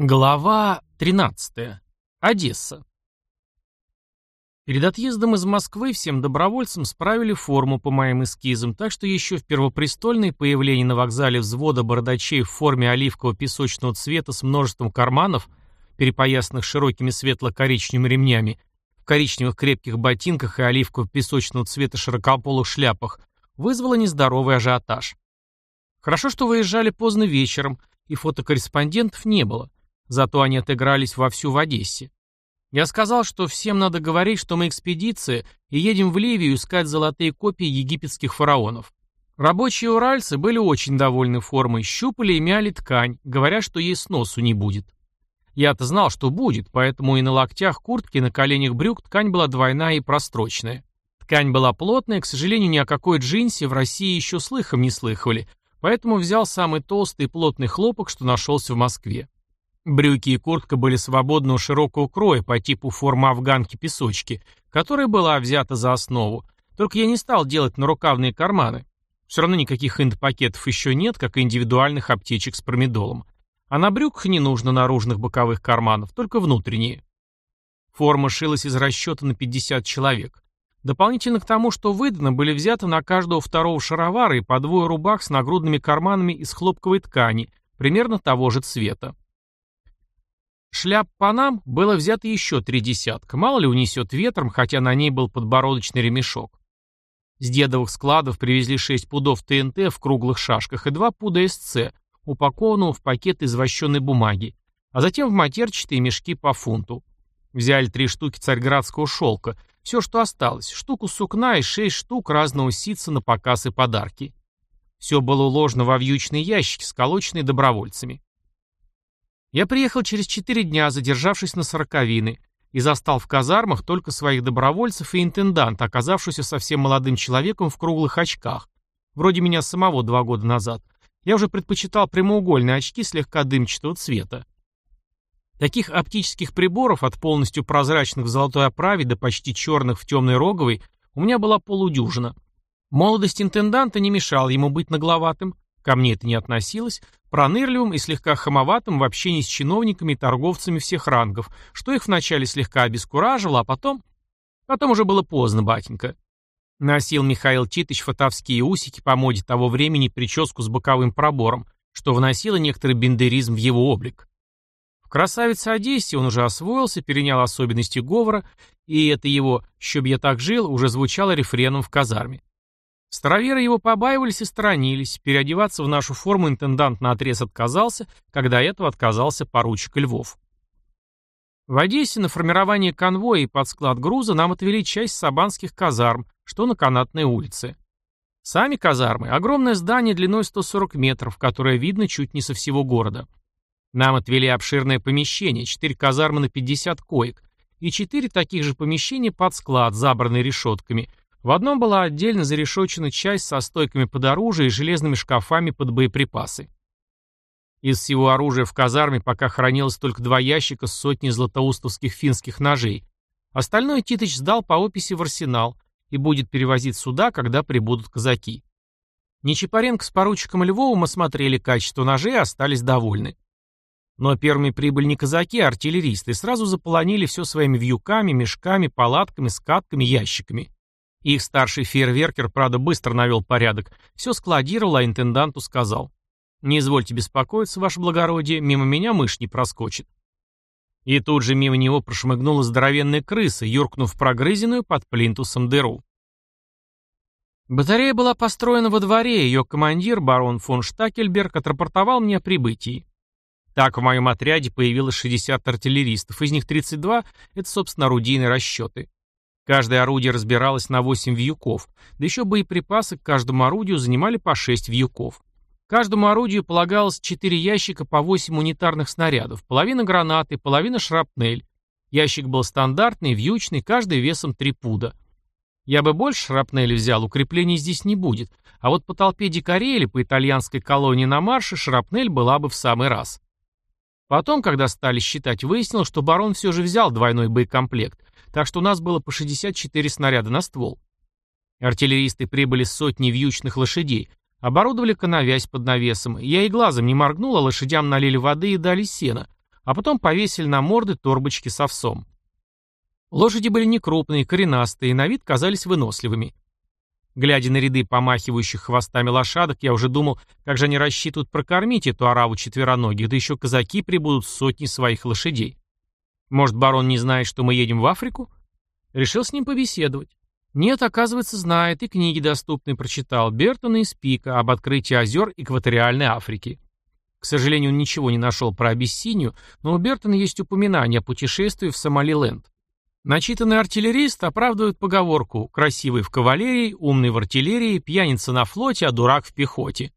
Глава 13. Одесса. Перед отъездом из Москвы всем добровольцам справили форму по моим эскизам, так что еще в первопрестольной появление на вокзале взвода бородачей в форме оливкового песочного цвета с множеством карманов, перепоясанных широкими светло-коричневыми ремнями, в коричневых крепких ботинках и оливкового песочного цвета широкополых шляпах, вызвало нездоровый ажиотаж. Хорошо, что выезжали поздно вечером, и фотокорреспондентов не было. Зато они отыгрались вовсю в Одессе. Я сказал, что всем надо говорить, что мы экспедиция, и едем в Ливию искать золотые копии египетских фараонов. Рабочие уральцы были очень довольны формой, щупали и мяли ткань, говоря, что ей сносу не будет. Я-то знал, что будет, поэтому и на локтях куртки, и на коленях брюк ткань была двойная и прострочная. Ткань была плотная, к сожалению, ни о какой джинсе в России еще слыхом не слыхивали, поэтому взял самый толстый и плотный хлопок, что нашелся в Москве. Брюки и куртка были свободного широкого кроя по типу формы афганки-песочки, которая была взята за основу. Только я не стал делать нарукавные карманы. Все равно никаких инд-пакетов еще нет, как и индивидуальных аптечек с промедолом. А на брюках не нужно наружных боковых карманов, только внутренние. Форма шилась из расчета на 50 человек. Дополнительно к тому, что выдано, были взяты на каждого второго шаровара и по двое рубах с нагрудными карманами из хлопковой ткани, примерно того же цвета. Шляп Панам было взято еще три десятка, мало ли унесет ветром, хотя на ней был подбородочный ремешок. С дедовых складов привезли шесть пудов ТНТ в круглых шашках и два пуда СЦ, упакованного в пакет из вощеной бумаги, а затем в матерчатые мешки по фунту. Взяли три штуки царьградского шелка, все, что осталось, штуку сукна и шесть штук разного ситца на показ и подарки. Все было уложено во вьючные ящики, сколоченные добровольцами. Я приехал через четыре дня, задержавшись на сороковины, и застал в казармах только своих добровольцев и интенданта, оказавшегося совсем молодым человеком в круглых очках, вроде меня самого два года назад. Я уже предпочитал прямоугольные очки слегка дымчатого цвета. Таких оптических приборов, от полностью прозрачных в золотой оправе до почти черных в темной роговой, у меня была полудюжина. Молодость интенданта не мешала ему быть нагловатым, ко мне это не относилось, пронырливым и слегка хамоватым в общении с чиновниками и торговцами всех рангов, что их вначале слегка обескураживало, а потом... Потом уже было поздно, батенька. Носил Михаил Титыч фатовские усики по моде того времени прическу с боковым пробором, что вносило некоторый бендеризм в его облик. В красавице Одессе он уже освоился, перенял особенности говора, и это его «Щоб я так жил» уже звучало рефреном в казарме. Староверы его побаивались и сторонились. Переодеваться в нашу форму интендант наотрез отказался, когда этого отказался поручик Львов. В Одессе на формирование конвоя и под склад груза нам отвели часть сабанских казарм, что на канатной улице. Сами казармы – огромное здание длиной 140 метров, которое видно чуть не со всего города. Нам отвели обширное помещение, 4 казармы на 50 коек, и 4 таких же помещения под склад, забранные решетками, в одном была отдельно зарешочена часть со стойками под оружие и железными шкафами под боеприпасы. Из всего оружия в казарме пока хранилось только два ящика с сотней златоустовских финских ножей. Остальное Титыч сдал по описи в арсенал и будет перевозить сюда, когда прибудут казаки. Нечипаренко с поручиком Львовым осмотрели качество ножей и остались довольны. Но первыми прибыли не казаки, а артиллеристы, и сразу заполонили все своими вьюками, мешками, палатками, скатками, ящиками. Их старший фейерверкер, правда, быстро навел порядок, все складировал, а интенданту сказал. «Не извольте беспокоиться, ваше благородие, мимо меня мышь не проскочит». И тут же мимо него прошмыгнула здоровенная крыса, юркнув прогрызенную под плинтусом дыру. Батарея была построена во дворе, ее командир, барон фон Штакельберг, отрапортовал мне о прибытии. Так в моем отряде появилось 60 артиллеристов, из них 32 — это, собственно, орудийные расчеты. Каждое орудие разбиралось на 8 вьюков, да еще боеприпасы к каждому орудию занимали по 6 вьюков. Каждому орудию полагалось 4 ящика по 8 унитарных снарядов, половина гранаты, половина шрапнель. Ящик был стандартный, вьючный, каждый весом 3 пуда. Я бы больше шрапнели взял, укреплений здесь не будет, а вот по толпе дикарей или по итальянской колонии на марше шрапнель была бы в самый раз. Потом, когда стали считать, выяснилось, что барон все же взял двойной боекомплект, так что у нас было по 64 снаряда на ствол. Артиллеристы прибыли с сотней вьючных лошадей, оборудовали коновязь под навесом. Я и глазом не моргнул, а лошадям налили воды и дали сена, а потом повесили на морды торбочки с овсом. Лошади были некрупные, коренастые, на вид казались выносливыми. Глядя на ряды помахивающих хвостами лошадок, я уже думал, как же они рассчитывают прокормить эту ораву четвероногих, да еще казаки прибудут с сотней своих лошадей. Может, барон не знает, что мы едем в Африку? Решил с ним побеседовать. Нет, оказывается, знает, и книги доступные прочитал, Бертона и Спика об открытии озер экваториальной Африки. К сожалению, он ничего не нашел про Абиссинию, но у Бертона есть упоминание о путешествии в Сомалиленд. Начитанный артиллерист оправдывает поговорку «красивый в кавалерии, умный в артиллерии, пьяница на флоте, а дурак в пехоте».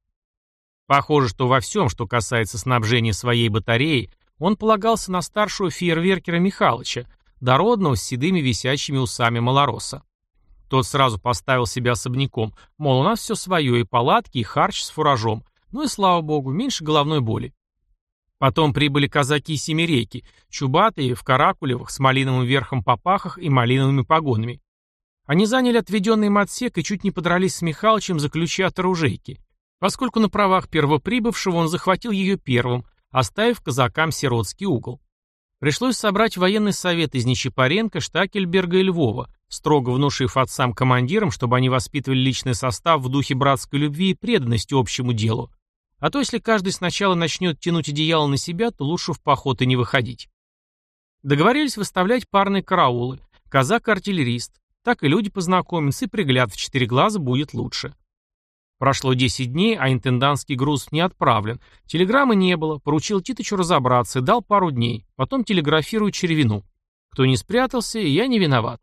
Похоже, что во всем, что касается снабжения своей батареи, он полагался на старшего фейерверкера Михалыча, дородного с седыми висячими усами малороса. Тот сразу поставил себя особняком, мол, у нас все свое, и палатки, и харч с фуражом, ну и слава богу, меньше головной боли. Потом прибыли казаки-семерейки, чубатые, в каракулевых, с малиновым верхом попахах и малиновыми погонами. Они заняли отведенный им отсек и чуть не подрались с Михалычем за ключи от оружейки, поскольку на правах первоприбывшего он захватил ее первым, оставив казакам сиротский угол. Пришлось собрать военный совет из Нечипаренко, Штакельберга и Львова, строго внушив отцам командирам, чтобы они воспитывали личный состав в духе братской любви и преданности общему делу, а то если каждый сначала начнет тянуть одеяло на себя, то лучше в поход и не выходить. Договорились выставлять парные караулы, казак-артиллерист. Так и люди познакомятся, и пригляд в четыре глаза будет лучше. Прошло 10 дней, а интендантский груз не отправлен. Телеграммы не было, поручил Титычу разобраться и дал пару дней. Потом телеграфирую червину. Кто не спрятался, я не виноват.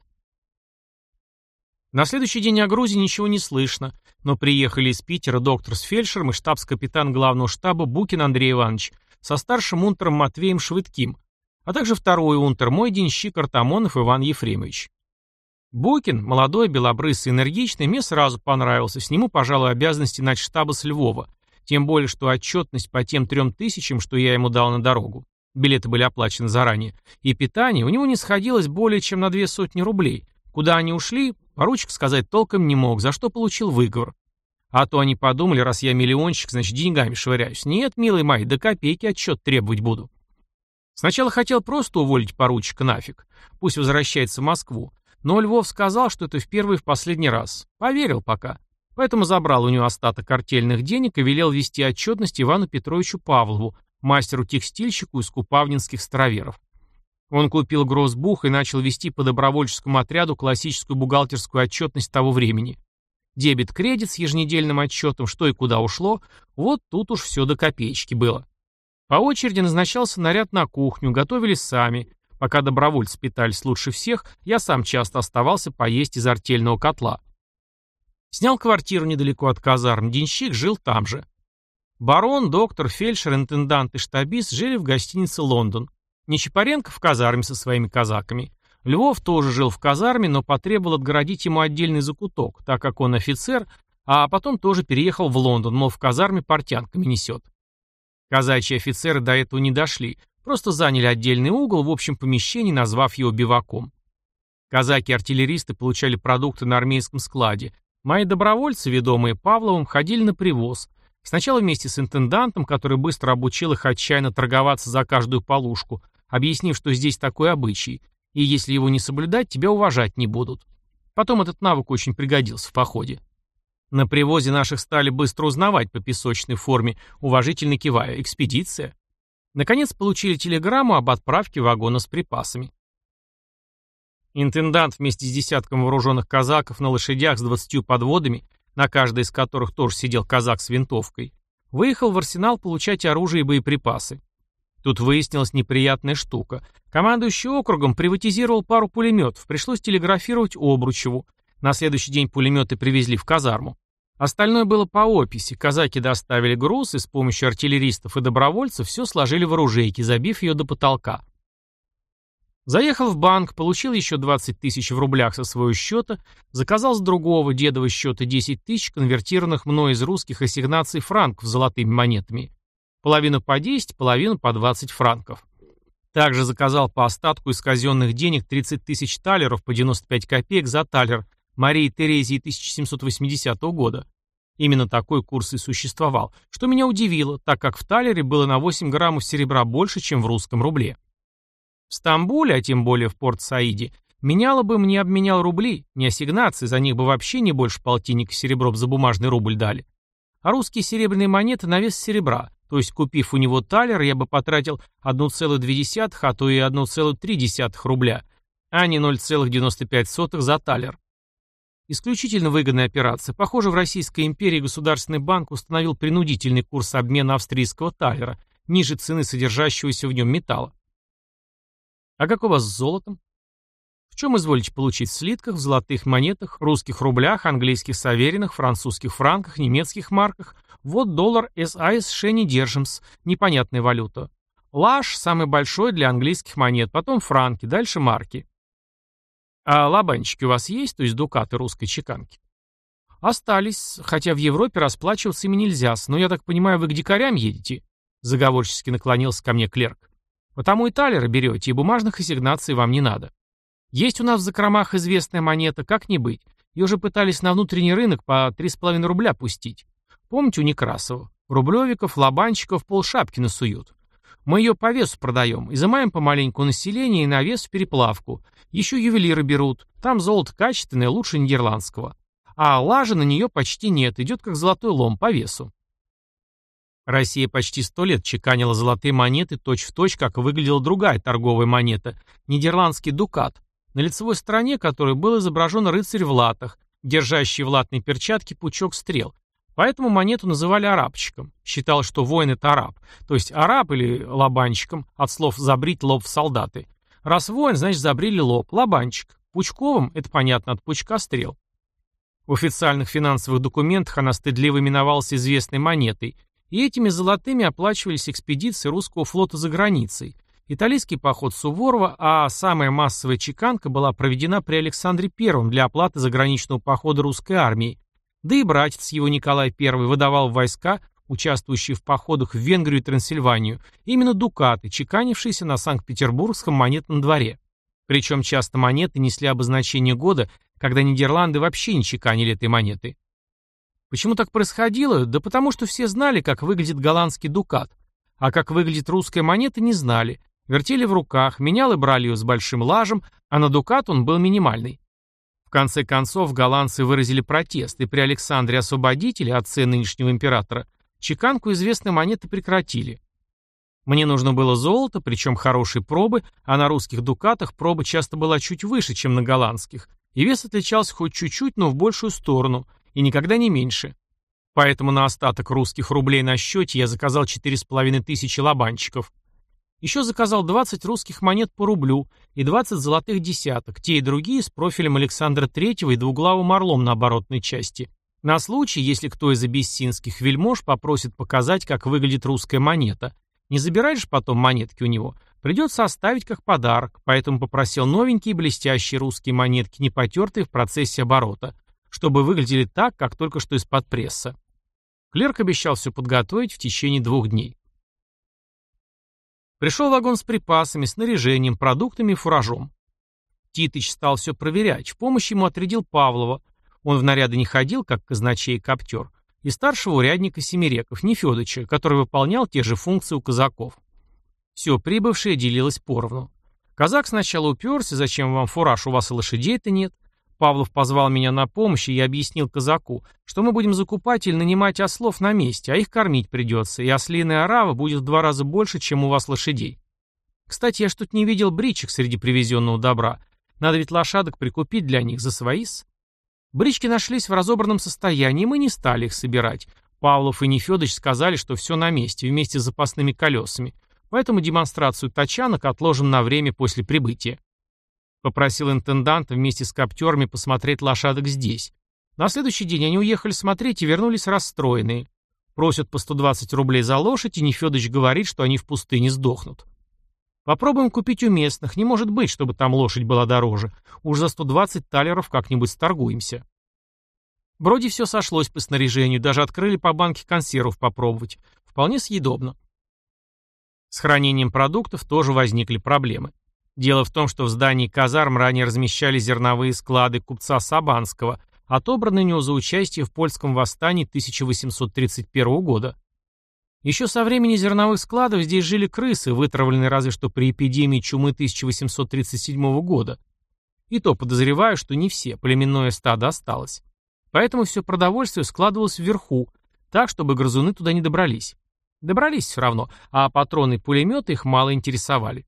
На следующий день о грузе ничего не слышно, но приехали из Питера доктор с фельдшером и штабс-капитан главного штаба Букин Андрей Иванович со старшим унтером Матвеем Швыдким, а также второй унтер, мой денщик Артамонов Иван Ефремович. Букин, молодой, белобрысый, энергичный, мне сразу понравился, сниму, пожалуй, обязанности штаба с Львова, тем более, что отчетность по тем трем тысячам, что я ему дал на дорогу, билеты были оплачены заранее, и питание у него не сходилось более чем на две сотни рублей, куда они ушли, Поручик сказать толком не мог, за что получил выговор. А то они подумали, раз я миллионщик, значит деньгами швыряюсь. Нет, милый мой, до копейки отчет требовать буду. Сначала хотел просто уволить поручика нафиг. Пусть возвращается в Москву. Но Львов сказал, что это в первый и в последний раз. Поверил пока. Поэтому забрал у него остаток артельных денег и велел вести отчетность Ивану Петровичу Павлову, мастеру-текстильщику из купавнинских староверов. Он купил гроссбух и начал вести по добровольческому отряду классическую бухгалтерскую отчетность того времени. Дебет-кредит с еженедельным отчетом, что и куда ушло, вот тут уж все до копеечки было. По очереди назначался наряд на кухню, готовились сами. Пока добровольцы питались лучше всех, я сам часто оставался поесть из артельного котла. Снял квартиру недалеко от казарм, денщик жил там же. Барон, доктор, фельдшер, интендант и штабист жили в гостинице «Лондон». Нечипаренко в казарме со своими казаками. Львов тоже жил в казарме, но потребовал отгородить ему отдельный закуток, так как он офицер, а потом тоже переехал в Лондон, мол, в казарме портянками несет. Казачьи офицеры до этого не дошли, просто заняли отдельный угол в общем помещении, назвав его биваком. Казаки-артиллеристы получали продукты на армейском складе. Мои добровольцы, ведомые Павловым, ходили на привоз. Сначала вместе с интендантом, который быстро обучил их отчаянно торговаться за каждую полушку, объяснив, что здесь такой обычай, и если его не соблюдать, тебя уважать не будут. Потом этот навык очень пригодился в походе. На привозе наших стали быстро узнавать по песочной форме, уважительно кивая, экспедиция. Наконец получили телеграмму об отправке вагона с припасами. Интендант вместе с десятком вооруженных казаков на лошадях с двадцатью подводами, на каждой из которых тоже сидел казак с винтовкой, выехал в арсенал получать оружие и боеприпасы. Тут выяснилась неприятная штука. Командующий округом приватизировал пару пулеметов, пришлось телеграфировать Обручеву. На следующий день пулеметы привезли в казарму. Остальное было по описи. Казаки доставили груз и с помощью артиллеристов и добровольцев все сложили в оружейке, забив ее до потолка. Заехал в банк, получил еще 20 тысяч в рублях со своего счета, заказал с другого дедового счета 10 тысяч, конвертированных мной из русских ассигнаций франков золотыми монетами. Половину по 10, половину по 20 франков. Также заказал по остатку из казенных денег 30 тысяч талеров по 95 копеек за талер Марии Терезии 1780 года. Именно такой курс и существовал, что меня удивило, так как в талере было на 8 граммов серебра больше, чем в русском рубле. В Стамбуле, а тем более в Порт-Саиде, меняло бы мне обменял рубли, не ассигнации, за них бы вообще не больше полтинника серебром за бумажный рубль дали. А русские серебряные монеты на вес серебра, то есть купив у него талер, я бы потратил 1,2, а то и 1,3 рубля, а не 0,95 за талер. Исключительно выгодная операция. Похоже, в Российской империи Государственный банк установил принудительный курс обмена австрийского талера, ниже цены содержащегося в нем металла. А как у вас с золотом? В чем изволите получить в слитках, в золотых монетах, русских рублях, английских саверинах, французских франках, немецких марках? Вот доллар САС Шени Держимс, непонятная валюта. Лаш самый большой для английских монет, потом франки, дальше марки. А лабанчики у вас есть, то есть дукаты русской чеканки? Остались, хотя в Европе расплачиваться ими нельзя, но я так понимаю, вы к дикарям едете? Заговорчески наклонился ко мне клерк. Потому и талеры берете, и бумажных ассигнаций вам не надо. Есть у нас в закромах известная монета, как не быть. Ее уже пытались на внутренний рынок по 3,5 рубля пустить. Помните у Некрасова? Рублевиков, лобанчиков полшапки насуют. Мы ее по весу продаем, изымаем помаленьку население и на вес в переплавку. Еще ювелиры берут. Там золото качественное, лучше нидерландского. А лажи на нее почти нет, идет как золотой лом по весу. Россия почти сто лет чеканила золотые монеты точь-в-точь, точь, как выглядела другая торговая монета – нидерландский дукат, на лицевой стороне которой был изображен рыцарь в латах, держащий в латной перчатке пучок стрел. Поэтому монету называли арабчиком. Считал, что воин – это араб. То есть араб или лобанчиком, от слов «забрить лоб в солдаты». Раз воин, значит забрили лоб, лобанчик. Пучковым – это понятно, от пучка стрел. В официальных финансовых документах она стыдливо именовалась известной монетой – и этими золотыми оплачивались экспедиции русского флота за границей, итальянский поход Суворова, а самая массовая чеканка была проведена при Александре I для оплаты заграничного похода русской армии, да и братец его Николай I выдавал войска, участвующие в походах в Венгрию и Трансильванию, именно дукаты, чеканившиеся на Санкт-Петербургском монетном дворе. Причем часто монеты несли обозначение года, когда Нидерланды вообще не чеканили этой монеты. Почему так происходило? Да потому что все знали, как выглядит голландский дукат. А как выглядит русская монета, не знали. Вертели в руках, менял и брали ее с большим лажем, а на дукат он был минимальный. В конце концов, голландцы выразили протест, и при Александре Освободителе, отце нынешнего императора, чеканку известной монеты прекратили. Мне нужно было золото, причем хорошей пробы, а на русских дукатах проба часто была чуть выше, чем на голландских, и вес отличался хоть чуть-чуть, но в большую сторону, и никогда не меньше. Поэтому на остаток русских рублей на счете я заказал 4,5 тысячи лобанчиков. Еще заказал 20 русских монет по рублю и 20 золотых десяток, те и другие с профилем Александра Третьего и двуглавым орлом на оборотной части. На случай, если кто из абиссинских вельмож попросит показать, как выглядит русская монета. Не забираешь потом монетки у него, придется оставить как подарок, поэтому попросил новенькие блестящие русские монетки, не потертые в процессе оборота, чтобы выглядели так, как только что из-под пресса. Клерк обещал все подготовить в течение двух дней. Пришел вагон с припасами, снаряжением, продуктами и фуражом. Титыч стал все проверять, в помощь ему отрядил Павлова. Он в наряды не ходил, как казначей и коптер, и старшего урядника Семиреков, Нефедыча, который выполнял те же функции у казаков. Все прибывшее делилось поровну. Казак сначала уперся, зачем вам фураж, у вас и лошадей-то нет, Павлов позвал меня на помощь, и я объяснил казаку, что мы будем закупать или нанимать ослов на месте, а их кормить придется, и ослиная орава будет в два раза больше, чем у вас лошадей. Кстати, я что-то не видел бричек среди привезенного добра. Надо ведь лошадок прикупить для них за своис. Брички нашлись в разобранном состоянии, мы не стали их собирать. Павлов и Нефедыч сказали, что все на месте, вместе с запасными колесами. Поэтому демонстрацию тачанок отложим на время после прибытия. Попросил интенданта вместе с коптерами посмотреть лошадок здесь. На следующий день они уехали смотреть и вернулись расстроенные. Просят по 120 рублей за лошадь, и Нефедыч говорит, что они в пустыне сдохнут. Попробуем купить у местных, не может быть, чтобы там лошадь была дороже. Уж за 120 талеров как-нибудь сторгуемся. Вроде все сошлось по снаряжению, даже открыли по банке консервов попробовать. Вполне съедобно. С хранением продуктов тоже возникли проблемы. Дело в том, что в здании казарм ранее размещали зерновые склады купца Сабанского, отобранный у него за участие в польском восстании 1831 года. Еще со времени зерновых складов здесь жили крысы, вытравленные разве что при эпидемии чумы 1837 года. И то подозреваю, что не все, племенное стадо осталось. Поэтому все продовольствие складывалось вверху, так, чтобы грызуны туда не добрались. Добрались все равно, а патроны и пулеметы их мало интересовали.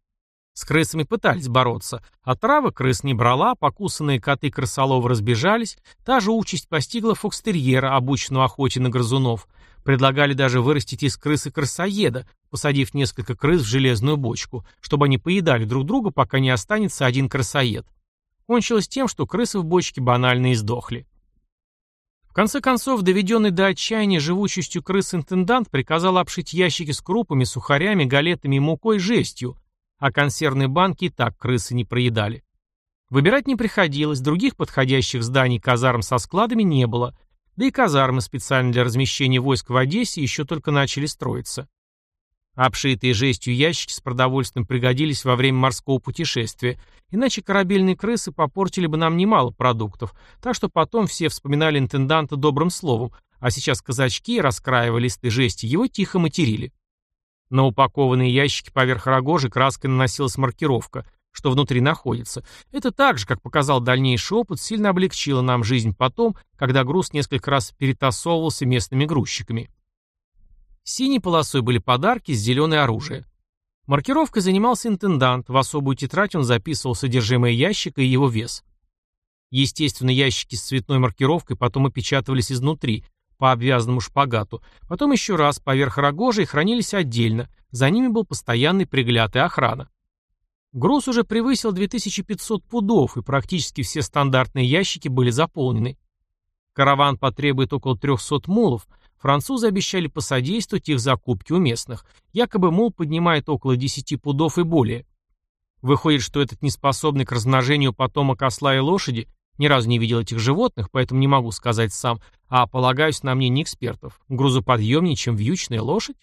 С крысами пытались бороться, а трава крыс не брала, покусанные коты крысолова разбежались, та же участь постигла фокстерьера, обученного охоте на грызунов. Предлагали даже вырастить из крысы крысоеда, посадив несколько крыс в железную бочку, чтобы они поедали друг друга, пока не останется один крысоед. Кончилось тем, что крысы в бочке банально издохли. В конце концов, доведенный до отчаяния живучестью крыс интендант приказал обшить ящики с крупами, сухарями, галетами и мукой жестью, а консервные банки и так крысы не проедали. Выбирать не приходилось, других подходящих зданий казарм со складами не было, да и казармы специально для размещения войск в Одессе еще только начали строиться. Обшитые жестью ящики с продовольствием пригодились во время морского путешествия, иначе корабельные крысы попортили бы нам немало продуктов, так что потом все вспоминали интенданта добрым словом, а сейчас казачки, раскраивая листы жести, его тихо материли. На упакованные ящики поверх рогожи краской наносилась маркировка, что внутри находится. Это так же, как показал дальнейший опыт, сильно облегчило нам жизнь потом, когда груз несколько раз перетасовывался местными грузчиками. Синей полосой были подарки, с зеленой оружие. Маркировкой занимался интендант, в особую тетрадь он записывал содержимое ящика и его вес. Естественно, ящики с цветной маркировкой потом опечатывались изнутри, по обвязанному шпагату, потом еще раз поверх рогожи хранились отдельно, за ними был постоянный пригляд и охрана. Груз уже превысил 2500 пудов, и практически все стандартные ящики были заполнены. Караван потребует около 300 мулов, Французы обещали посодействовать их закупке у местных. Якобы мул поднимает около 10 пудов и более. Выходит, что этот неспособный к размножению потомок осла и лошади ни разу не видел этих животных, поэтому не могу сказать сам, а полагаюсь на мнение экспертов. Грузоподъемнее, чем вьючная лошадь?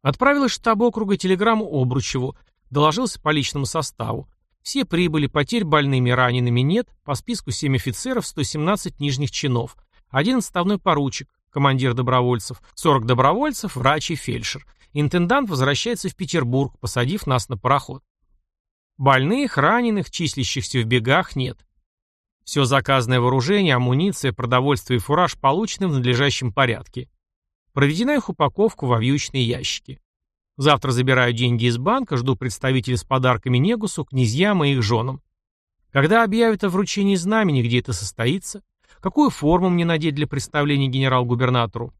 Отправилась штаб округа телеграмму Обручеву, доложился по личному составу. Все прибыли, потерь больными ранеными нет, по списку 7 офицеров, 117 нижних чинов, один отставной поручик, командир добровольцев, 40 добровольцев, врач и фельдшер. Интендант возвращается в Петербург, посадив нас на пароход. Больных, раненых, числящихся в бегах нет. Все заказанное вооружение, амуниция, продовольствие и фураж получены в надлежащем порядке. Проведена их упаковка во вьючные ящики. Завтра забираю деньги из банка, жду представителей с подарками Негусу, князьям и их женам. Когда объявят о вручении знамени, где это состоится? Какую форму мне надеть для представления генерал-губернатору?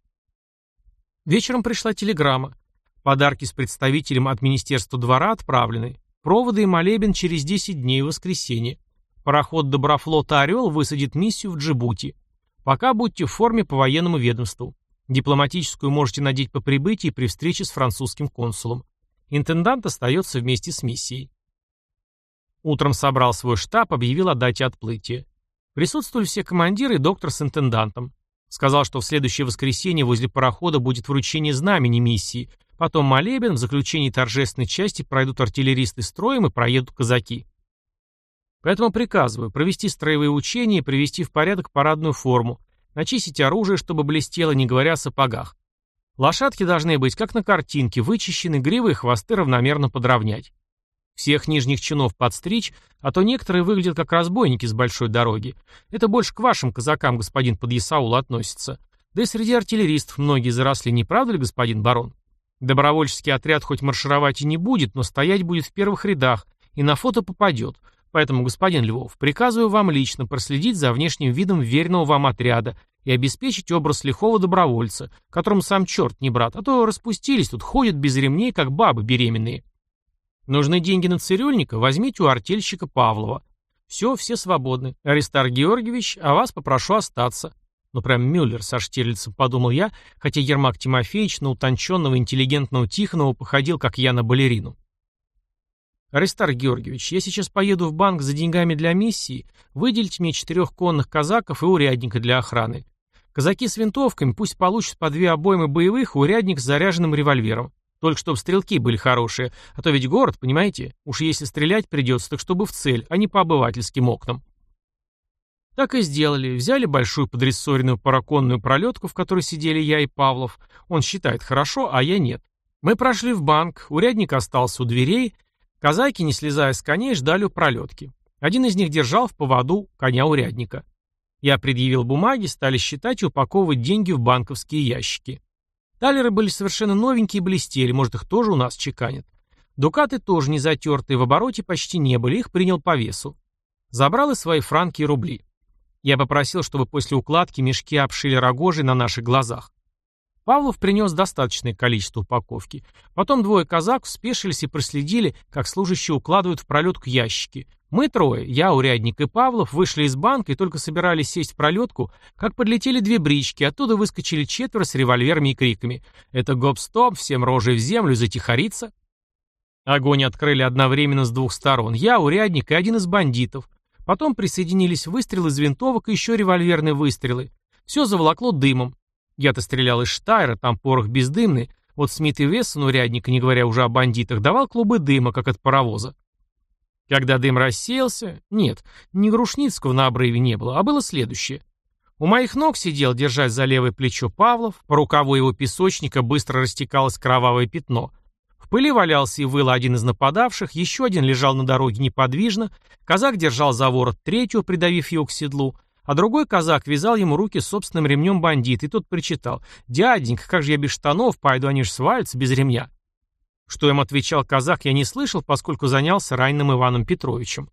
Вечером пришла телеграмма. Подарки с представителем от Министерства двора отправлены. Проводы и молебен через 10 дней в воскресенье. Пароход Доброфлота «Орел» высадит миссию в Джибути. Пока будьте в форме по военному ведомству. Дипломатическую можете надеть по прибытии при встрече с французским консулом. Интендант остается вместе с миссией. Утром собрал свой штаб, объявил о дате отплытия. Присутствовали все командиры и доктор с интендантом. Сказал, что в следующее воскресенье возле парохода будет вручение знамени миссии, потом молебен, в заключении торжественной части пройдут артиллеристы строем и проедут казаки. Поэтому приказываю провести строевые учения и привести в порядок парадную форму, начистить оружие, чтобы блестело, не говоря о сапогах. Лошадки должны быть, как на картинке, вычищены, гривы и хвосты равномерно подровнять. Всех нижних чинов подстричь, а то некоторые выглядят как разбойники с большой дороги. Это больше к вашим казакам, господин Подъясаул, относится. Да и среди артиллеристов многие заросли, не правда ли, господин барон? Добровольческий отряд хоть маршировать и не будет, но стоять будет в первых рядах и на фото попадет. Поэтому, господин Львов, приказываю вам лично проследить за внешним видом верного вам отряда и обеспечить образ лихого добровольца, которому сам черт не брат, а то распустились тут, ходят без ремней, как бабы беременные. Нужны деньги на цирюльника? Возьмите у артельщика Павлова. Все, все свободны. Аристар Георгиевич, а вас попрошу остаться. Ну, прям Мюллер со Штирлицем, подумал я, хотя Ермак Тимофеевич на утонченного, интеллигентного Тихонова походил, как я на балерину. Аристар Георгиевич, я сейчас поеду в банк за деньгами для миссии, выделите мне четырех конных казаков и урядника для охраны. Казаки с винтовками пусть получат по две обоймы боевых, урядник с заряженным револьвером. Только чтобы стрелки были хорошие, а то ведь город, понимаете? Уж если стрелять придется, так чтобы в цель, а не по обывательским окнам. Так и сделали. Взяли большую подрессоренную параконную пролетку, в которой сидели я и Павлов. Он считает хорошо, а я нет. Мы прошли в банк, урядник остался у дверей. Казаки, не слезая с коней, ждали у пролетки. Один из них держал в поводу коня урядника. Я предъявил бумаги, стали считать и упаковывать деньги в банковские ящики. Талеры были совершенно новенькие и блестели, может, их тоже у нас чеканят. Дукаты тоже не затертые, в обороте почти не были, их принял по весу. Забрал и свои франки и рубли. Я попросил, чтобы после укладки мешки обшили рогожей на наших глазах. Павлов принес достаточное количество упаковки. Потом двое казаков спешились и проследили, как служащие укладывают в пролетку ящики. Мы трое, я, урядник и Павлов, вышли из банка и только собирались сесть в пролетку, как подлетели две брички, оттуда выскочили четверо с револьверами и криками. «Это гоп-стоп, всем рожей в землю, затихариться!» Огонь открыли одновременно с двух сторон. Я, урядник и один из бандитов. Потом присоединились выстрелы из винтовок и еще револьверные выстрелы. Все заволокло дымом. Я-то стрелял из Штайра, там порох бездымный. Вот Смит и Вессон, урядник, не говоря уже о бандитах, давал клубы дыма, как от паровоза. Когда дым рассеялся... Нет, ни Грушницкого на обрыве не было, а было следующее. У моих ног сидел, держась за левое плечо Павлов, по рукаву его песочника быстро растекалось кровавое пятно — в пыли валялся и выл один из нападавших, еще один лежал на дороге неподвижно, казак держал за ворот третьего, придавив его к седлу, а другой казак вязал ему руки собственным ремнем бандит, и тот причитал «Дяденька, как же я без штанов, пойду они ж свалятся без ремня». Что им отвечал казак, я не слышал, поскольку занялся раненым Иваном Петровичем.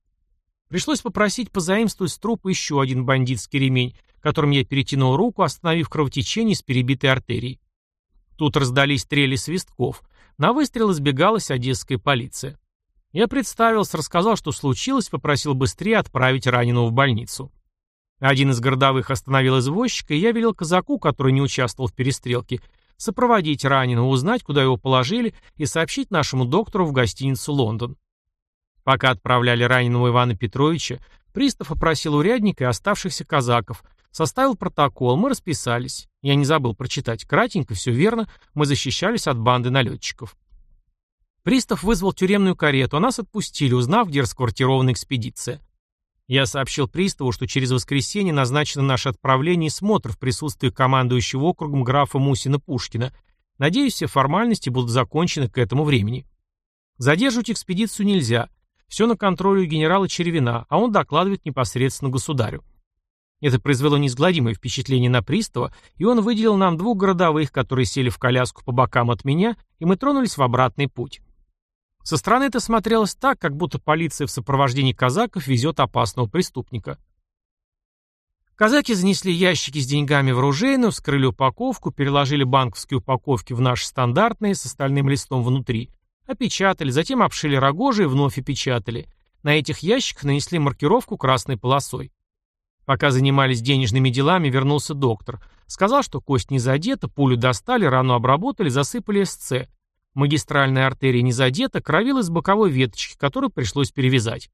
Пришлось попросить позаимствовать с трупа еще один бандитский ремень, которым я перетянул руку, остановив кровотечение с перебитой артерией. Тут раздались стрели свистков. На выстрел избегалась одесская полиция. Я представился, рассказал, что случилось, попросил быстрее отправить раненого в больницу. Один из городовых остановил извозчика, и я велел казаку, который не участвовал в перестрелке, сопроводить раненого, узнать, куда его положили, и сообщить нашему доктору в гостиницу «Лондон». Пока отправляли раненого Ивана Петровича, пристав опросил урядника и оставшихся казаков, составил протокол, мы расписались. Я не забыл прочитать. Кратенько, все верно, мы защищались от банды налетчиков. Пристав вызвал тюремную карету, а нас отпустили, узнав, где расквартирована экспедиция. Я сообщил приставу, что через воскресенье назначено наше отправление и смотр в присутствии командующего округом графа Мусина-Пушкина. Надеюсь, все формальности будут закончены к этому времени. Задерживать экспедицию нельзя. Все на контроле у генерала Черевина, а он докладывает непосредственно государю. Это произвело неизгладимое впечатление на пристава, и он выделил нам двух городовых, которые сели в коляску по бокам от меня, и мы тронулись в обратный путь. Со стороны это смотрелось так, как будто полиция в сопровождении казаков везет опасного преступника. Казаки занесли ящики с деньгами в оружейную, вскрыли упаковку, переложили банковские упаковки в наши стандартные с остальным листом внутри, опечатали, затем обшили рогожи и вновь опечатали. На этих ящиках нанесли маркировку красной полосой. Пока занимались денежными делами, вернулся доктор. Сказал, что кость не задета, пулю достали, рану обработали, засыпали СЦ. Магистральная артерия не задета, кровил из боковой веточки, которую пришлось перевязать.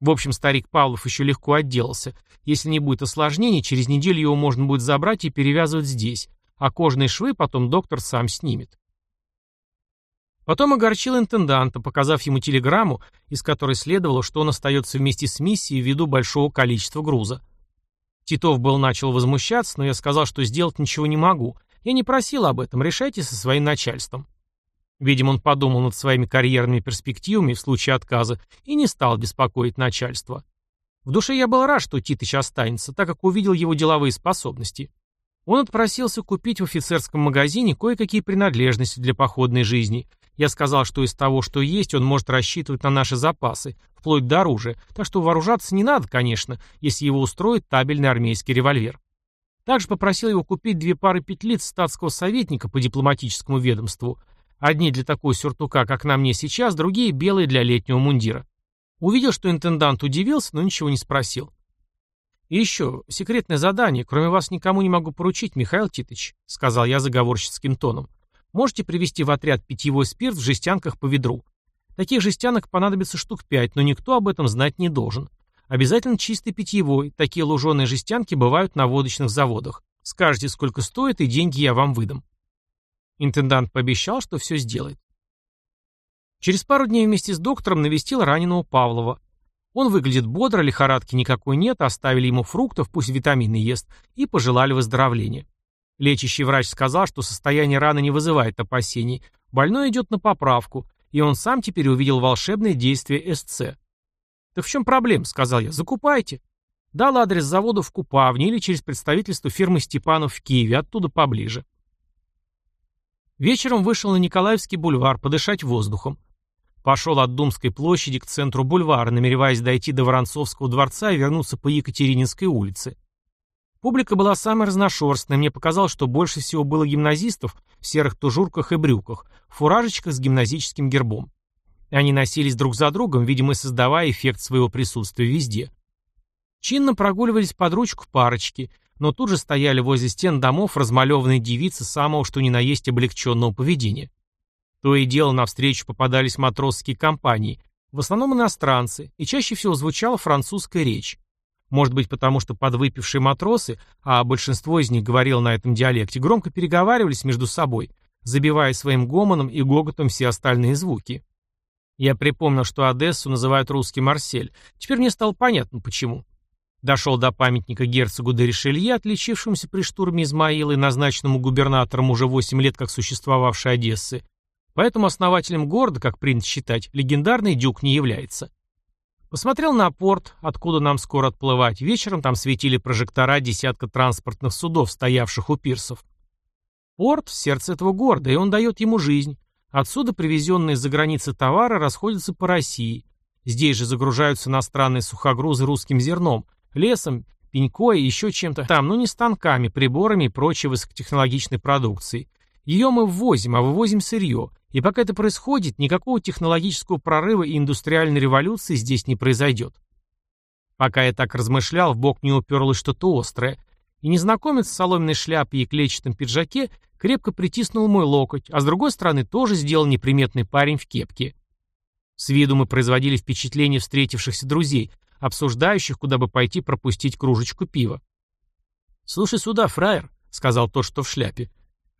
В общем, старик Павлов еще легко отделался. Если не будет осложнений, через неделю его можно будет забрать и перевязывать здесь, а кожные швы потом доктор сам снимет. Потом огорчил интенданта, показав ему телеграмму, из которой следовало, что он остается вместе с миссией ввиду большого количества груза. Титов был начал возмущаться, но я сказал, что сделать ничего не могу. Я не просил об этом, решайте со своим начальством. Видимо, он подумал над своими карьерными перспективами в случае отказа и не стал беспокоить начальство. В душе я был рад, что Титыч останется, так как увидел его деловые способности. Он отпросился купить в офицерском магазине кое-какие принадлежности для походной жизни, я сказал, что из того, что есть, он может рассчитывать на наши запасы, вплоть до оружия, так что вооружаться не надо, конечно, если его устроит табельный армейский револьвер. Также попросил его купить две пары петлиц статского советника по дипломатическому ведомству. Одни для такой сюртука, как на мне сейчас, другие белые для летнего мундира. Увидел, что интендант удивился, но ничего не спросил. «И еще, секретное задание, кроме вас никому не могу поручить, Михаил Титович», сказал я заговорщицким тоном. Можете привезти в отряд питьевой спирт в жестянках по ведру. Таких жестянок понадобится штук пять, но никто об этом знать не должен. Обязательно чистый питьевой. Такие луженые жестянки бывают на водочных заводах. Скажите, сколько стоит, и деньги я вам выдам. Интендант пообещал, что все сделает. Через пару дней вместе с доктором навестил раненого Павлова. Он выглядит бодро, лихорадки никакой нет, оставили ему фруктов, пусть витамины ест, и пожелали выздоровления. Лечащий врач сказал, что состояние раны не вызывает опасений, больной идет на поправку, и он сам теперь увидел волшебное действие СЦ. «Так в чем проблема?» — сказал я. «Закупайте». Дал адрес завода в Купавне или через представительство фирмы Степанов в Киеве, оттуда поближе. Вечером вышел на Николаевский бульвар подышать воздухом. Пошел от Думской площади к центру бульвара, намереваясь дойти до Воронцовского дворца и вернуться по Екатерининской улице. Публика была самая разношерстная, мне показалось, что больше всего было гимназистов в серых тужурках и брюках, в фуражечках с гимназическим гербом. Они носились друг за другом, видимо, создавая эффект своего присутствия везде. Чинно прогуливались под ручку парочки, но тут же стояли возле стен домов размалеванные девицы самого что ни на есть облегченного поведения. То и дело навстречу попадались матросские компании, в основном иностранцы, и чаще всего звучала французская речь. Может быть, потому что подвыпившие матросы, а большинство из них говорило на этом диалекте, громко переговаривались между собой, забивая своим гомоном и гоготом все остальные звуки. Я припомнил, что Одессу называют русский Марсель. Теперь мне стало понятно, почему. Дошел до памятника герцогу де Ришелье, отличившемуся при штурме Измаила и назначенному губернатором уже 8 лет как существовавшей Одессы. Поэтому основателем города, как принято считать, легендарный дюк не является. Посмотрел на порт, откуда нам скоро отплывать. Вечером там светили прожектора десятка транспортных судов, стоявших у пирсов. Порт — сердце этого города, и он дает ему жизнь. Отсюда привезенные за границы товары расходятся по России. Здесь же загружаются иностранные сухогрузы русским зерном, лесом, пенькой и еще чем-то там, но не станками, приборами и прочей высокотехнологичной продукцией. Ее мы ввозим, а вывозим сырье. И пока это происходит, никакого технологического прорыва и индустриальной революции здесь не произойдет. Пока я так размышлял, в бок не уперлось что-то острое, и незнакомец в соломенной шляпе и клетчатом пиджаке крепко притиснул мой локоть, а с другой стороны тоже сделал неприметный парень в кепке. С виду мы производили впечатление встретившихся друзей, обсуждающих, куда бы пойти пропустить кружечку пива. «Слушай сюда, фраер», — сказал тот, что в шляпе.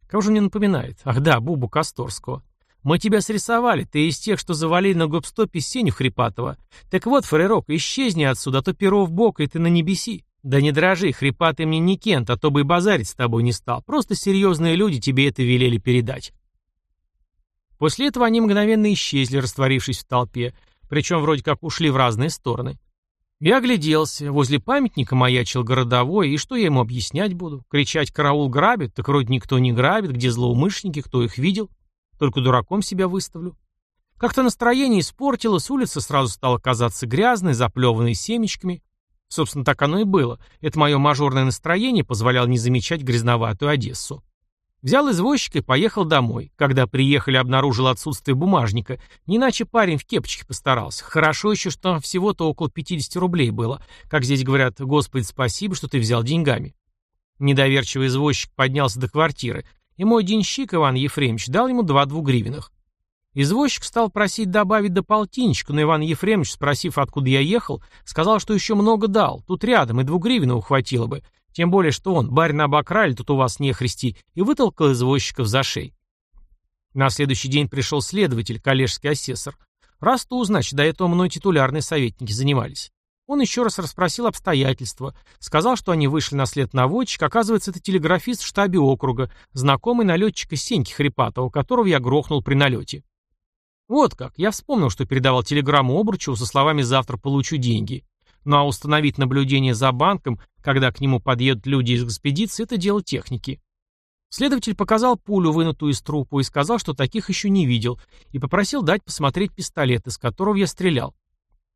Кого же мне напоминает? Ах да, Бубу Косторского. Мы тебя срисовали, ты из тех, что завалили на гопстопе Сеню Хрипатова. Так вот, фрерок, исчезни отсюда, а то перо в бок, и ты на небеси. Да не дрожи, Хрипатый мне не Кент, а то бы и базарить с тобой не стал. Просто серьезные люди тебе это велели передать. После этого они мгновенно исчезли, растворившись в толпе, причем вроде как ушли в разные стороны. Я огляделся, возле памятника маячил городовой, и что я ему объяснять буду? Кричать «караул грабит», так вроде никто не грабит, где злоумышленники, кто их видел? Только дураком себя выставлю. Как-то настроение испортилось, улица сразу стала казаться грязной, заплеванной семечками. Собственно, так оно и было. Это мое мажорное настроение позволяло не замечать грязноватую Одессу. Взял извозчика и поехал домой. Когда приехали, обнаружил отсутствие бумажника. Не иначе парень в кепочке постарался. Хорошо еще, что всего-то около 50 рублей было. Как здесь говорят, Господи, спасибо, что ты взял деньгами. Недоверчивый извозчик поднялся до квартиры, и мой денщик Иван Ефремович дал ему два двугривенных. Извозчик стал просить добавить до полтинничка, но Иван Ефремович, спросив, откуда я ехал, сказал, что еще много дал, тут рядом, и двугривенного хватило бы, тем более, что он, барина обокрали, тут у вас не христи, и вытолкал извозчиков за шеи. На следующий день пришел следователь, коллежский асессор. Раз то, значит, до этого мной титулярные советники занимались. Он еще раз расспросил обстоятельства, сказал, что они вышли на след наводчик, оказывается, это телеграфист в штабе округа, знакомый налетчика Сеньки Хрипатова, которого я грохнул при налете. Вот как, я вспомнил, что передавал телеграмму Обручеву со словами «завтра получу деньги». Ну а установить наблюдение за банком, когда к нему подъедут люди из экспедиции, это дело техники. Следователь показал пулю, вынутую из трупа, и сказал, что таких еще не видел, и попросил дать посмотреть пистолет, из которого я стрелял.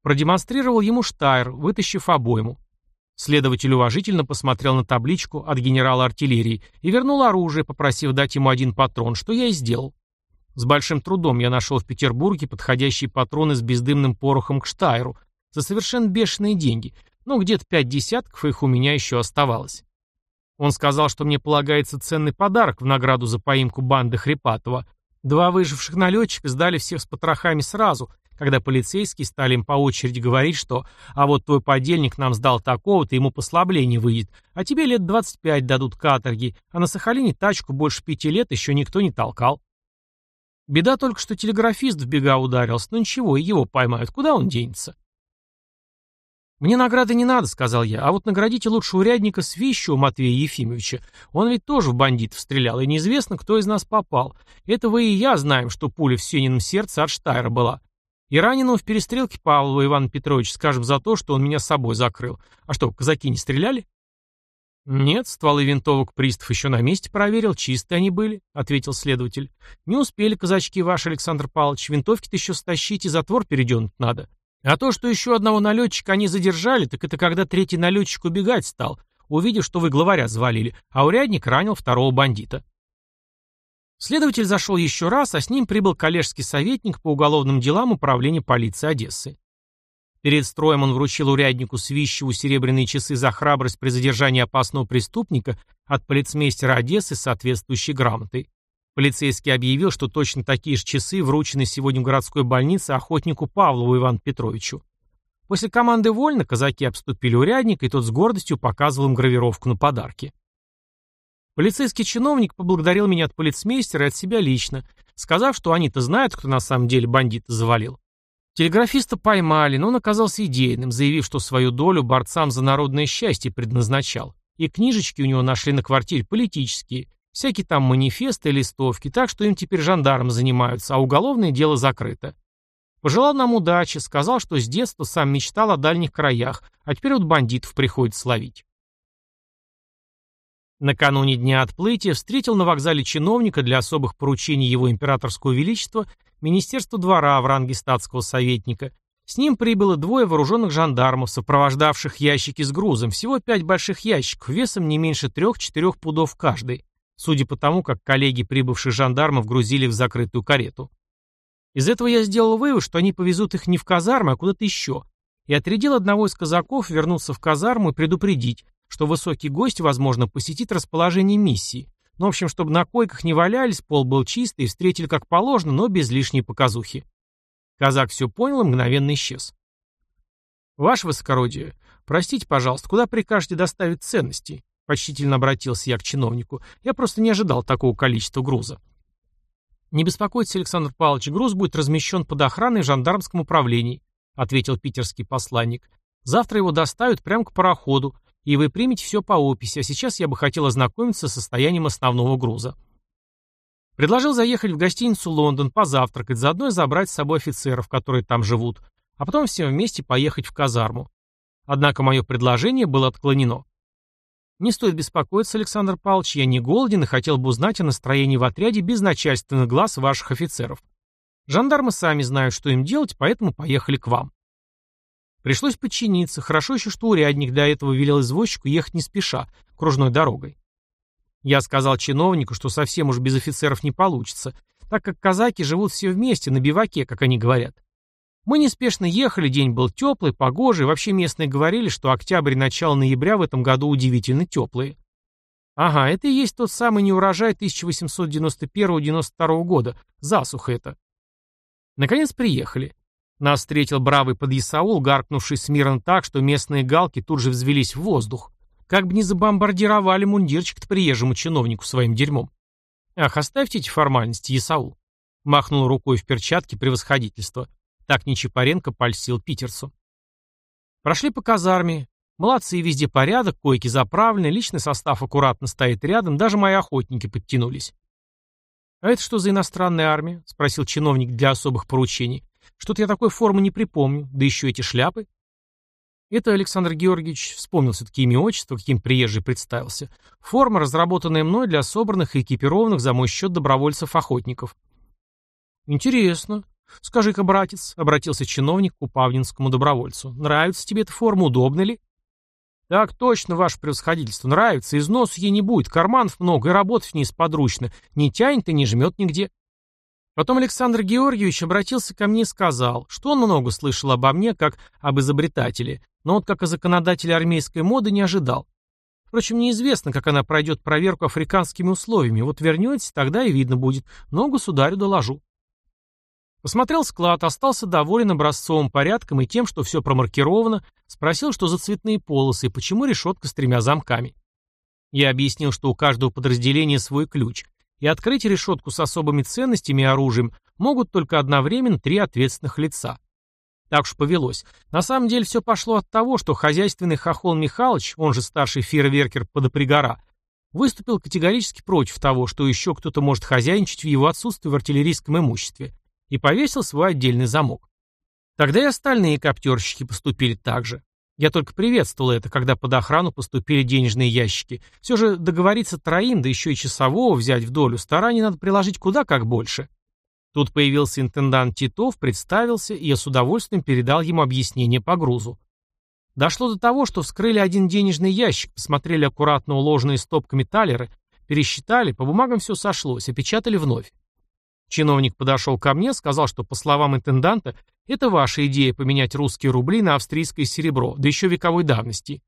Продемонстрировал ему Штайр, вытащив обойму. Следователь уважительно посмотрел на табличку от генерала артиллерии и вернул оружие, попросив дать ему один патрон, что я и сделал. С большим трудом я нашел в Петербурге подходящие патроны с бездымным порохом к Штайру, за совершенно бешеные деньги, но где-то пять десятков их у меня еще оставалось. Он сказал, что мне полагается ценный подарок в награду за поимку банды Хрипатова. Два выживших налетчика сдали всех с потрохами сразу, когда полицейские стали им по очереди говорить, что «а вот твой подельник нам сдал такого-то, ему послабление выйдет, а тебе лет 25 дадут каторги, а на Сахалине тачку больше пяти лет еще никто не толкал». Беда только, что телеграфист в бега ударился, но ничего, его поймают, куда он денется? «Мне награды не надо», — сказал я, «а вот наградите лучше урядника Свищева Матвея Ефимовича. Он ведь тоже в бандитов стрелял, и неизвестно, кто из нас попал. Это вы и я знаем, что пуля в Сенином сердце от Штайра была. И раненому в перестрелке Павлова Ивана Петровича скажем за то, что он меня с собой закрыл. А что, казаки не стреляли?» «Нет, стволы винтовок пристав еще на месте проверил, чистые они были», — ответил следователь. «Не успели казачки ваши, Александр Павлович, винтовки-то еще стащить и затвор переденуть надо». А то, что еще одного налетчика они задержали, так это когда третий налетчик убегать стал, увидев, что вы главаря завалили, а урядник ранил второго бандита. Следователь зашел еще раз, а с ним прибыл коллежский советник по уголовным делам управления полиции Одессы. Перед строем он вручил уряднику Свищеву серебряные часы за храбрость при задержании опасного преступника от полицмейстера Одессы с соответствующей грамотой. Полицейский объявил, что точно такие же часы вручены сегодня в городской больнице охотнику Павлову Ивану Петровичу. После команды «Вольно» казаки обступили урядника, и тот с гордостью показывал им гравировку на подарки. Полицейский чиновник поблагодарил меня от полицмейстера и от себя лично, сказав, что они-то знают, кто на самом деле бандита завалил. Телеграфиста поймали, но он оказался идейным, заявив, что свою долю борцам за народное счастье предназначал. И книжечки у него нашли на квартире политические, Всякие там манифесты листовки, так что им теперь жандармы занимаются, а уголовное дело закрыто. Пожелал нам удачи, сказал, что с детства сам мечтал о дальних краях, а теперь вот бандитов приходится ловить. Накануне дня отплытия встретил на вокзале чиновника для особых поручений его императорского величества Министерства двора в ранге статского советника. С ним прибыло двое вооруженных жандармов, сопровождавших ящики с грузом, всего пять больших ящиков, весом не меньше трех-четырех пудов каждый судя по тому, как коллеги прибывших жандармов грузили в закрытую карету. Из этого я сделал вывод, что они повезут их не в казармы, а куда-то еще, и отрядил одного из казаков вернуться в казарму и предупредить, что высокий гость, возможно, посетит расположение миссии. Ну, в общем, чтобы на койках не валялись, пол был чистый встретили как положено, но без лишней показухи. Казак все понял и мгновенно исчез. «Ваше высокородие, простите, пожалуйста, куда прикажете доставить ценности?» Почтительно обратился я к чиновнику. Я просто не ожидал такого количества груза. «Не беспокойтесь, Александр Павлович, груз будет размещен под охраной в жандармском управлении», ответил питерский посланник. «Завтра его доставят прямо к пароходу, и вы примете все по описи, а сейчас я бы хотел ознакомиться с состоянием основного груза». Предложил заехать в гостиницу «Лондон», позавтракать, заодно и забрать с собой офицеров, которые там живут, а потом всем вместе поехать в казарму. Однако мое предложение было отклонено. Не стоит беспокоиться, Александр Павлович, я не голоден и хотел бы узнать о настроении в отряде без начальственных глаз ваших офицеров. Жандармы сами знают, что им делать, поэтому поехали к вам. Пришлось подчиниться, хорошо еще, что урядник до этого велел извозчику ехать не спеша, кружной дорогой. Я сказал чиновнику, что совсем уж без офицеров не получится, так как казаки живут все вместе, на биваке, как они говорят. Мы неспешно ехали, день был теплый, погожий, вообще местные говорили, что октябрь и начало ноября в этом году удивительно теплые. Ага, это и есть тот самый неурожай 1891-92 года, засуха это. Наконец приехали. Нас встретил бравый подъясаул, гаркнувший смирно так, что местные галки тут же взвелись в воздух. Как бы не забомбардировали мундирчик-то приезжему чиновнику своим дерьмом. Ах, оставьте эти формальности, Исаул. Махнул рукой в перчатке превосходительства. Так Нечипаренко польстил питерцу. Прошли по казарме. Молодцы, везде порядок, койки заправлены, личный состав аккуратно стоит рядом, даже мои охотники подтянулись. «А это что за иностранная армия?» — спросил чиновник для особых поручений. «Что-то я такой формы не припомню, да еще эти шляпы». Это Александр Георгиевич вспомнил все-таки имя отчество, каким приезжий представился. Форма, разработанная мной для собранных и экипированных за мой счет добровольцев-охотников. «Интересно. «Скажи-ка, братец», — обратился чиновник к упавнинскому добровольцу, «нравится тебе эта форма, удобна ли?» «Так точно, ваше превосходительство, нравится, износу ей не будет, карманов много, и работать в ней сподручно, не тянет и не жмет нигде». Потом Александр Георгиевич обратился ко мне и сказал, что он много слышал обо мне, как об изобретателе, но вот как о законодателе армейской моды не ожидал. Впрочем, неизвестно, как она пройдет проверку африканскими условиями, вот вернетесь, тогда и видно будет, но государю доложу. Посмотрел склад, остался доволен образцовым порядком и тем, что все промаркировано, спросил, что за цветные полосы и почему решетка с тремя замками. Я объяснил, что у каждого подразделения свой ключ, и открыть решетку с особыми ценностями и оружием могут только одновременно три ответственных лица. Так уж повелось. На самом деле все пошло от того, что хозяйственный хохол Михалыч, он же старший фейерверкер подопригора, выступил категорически против того, что еще кто-то может хозяйничать в его отсутствии в артиллерийском имуществе, и повесил свой отдельный замок. Тогда и остальные коптерщики поступили так же. Я только приветствовал это, когда под охрану поступили денежные ящики. Все же договориться троим, да еще и часового взять в долю, стараний надо приложить куда как больше. Тут появился интендант Титов, представился, и я с удовольствием передал ему объяснение по грузу. Дошло до того, что вскрыли один денежный ящик, посмотрели аккуратно уложенные стопками талеры, пересчитали, по бумагам все сошлось, опечатали вновь. Чиновник подошел ко мне, сказал, что, по словам интенданта, это ваша идея поменять русские рубли на австрийское серебро, да еще вековой давности.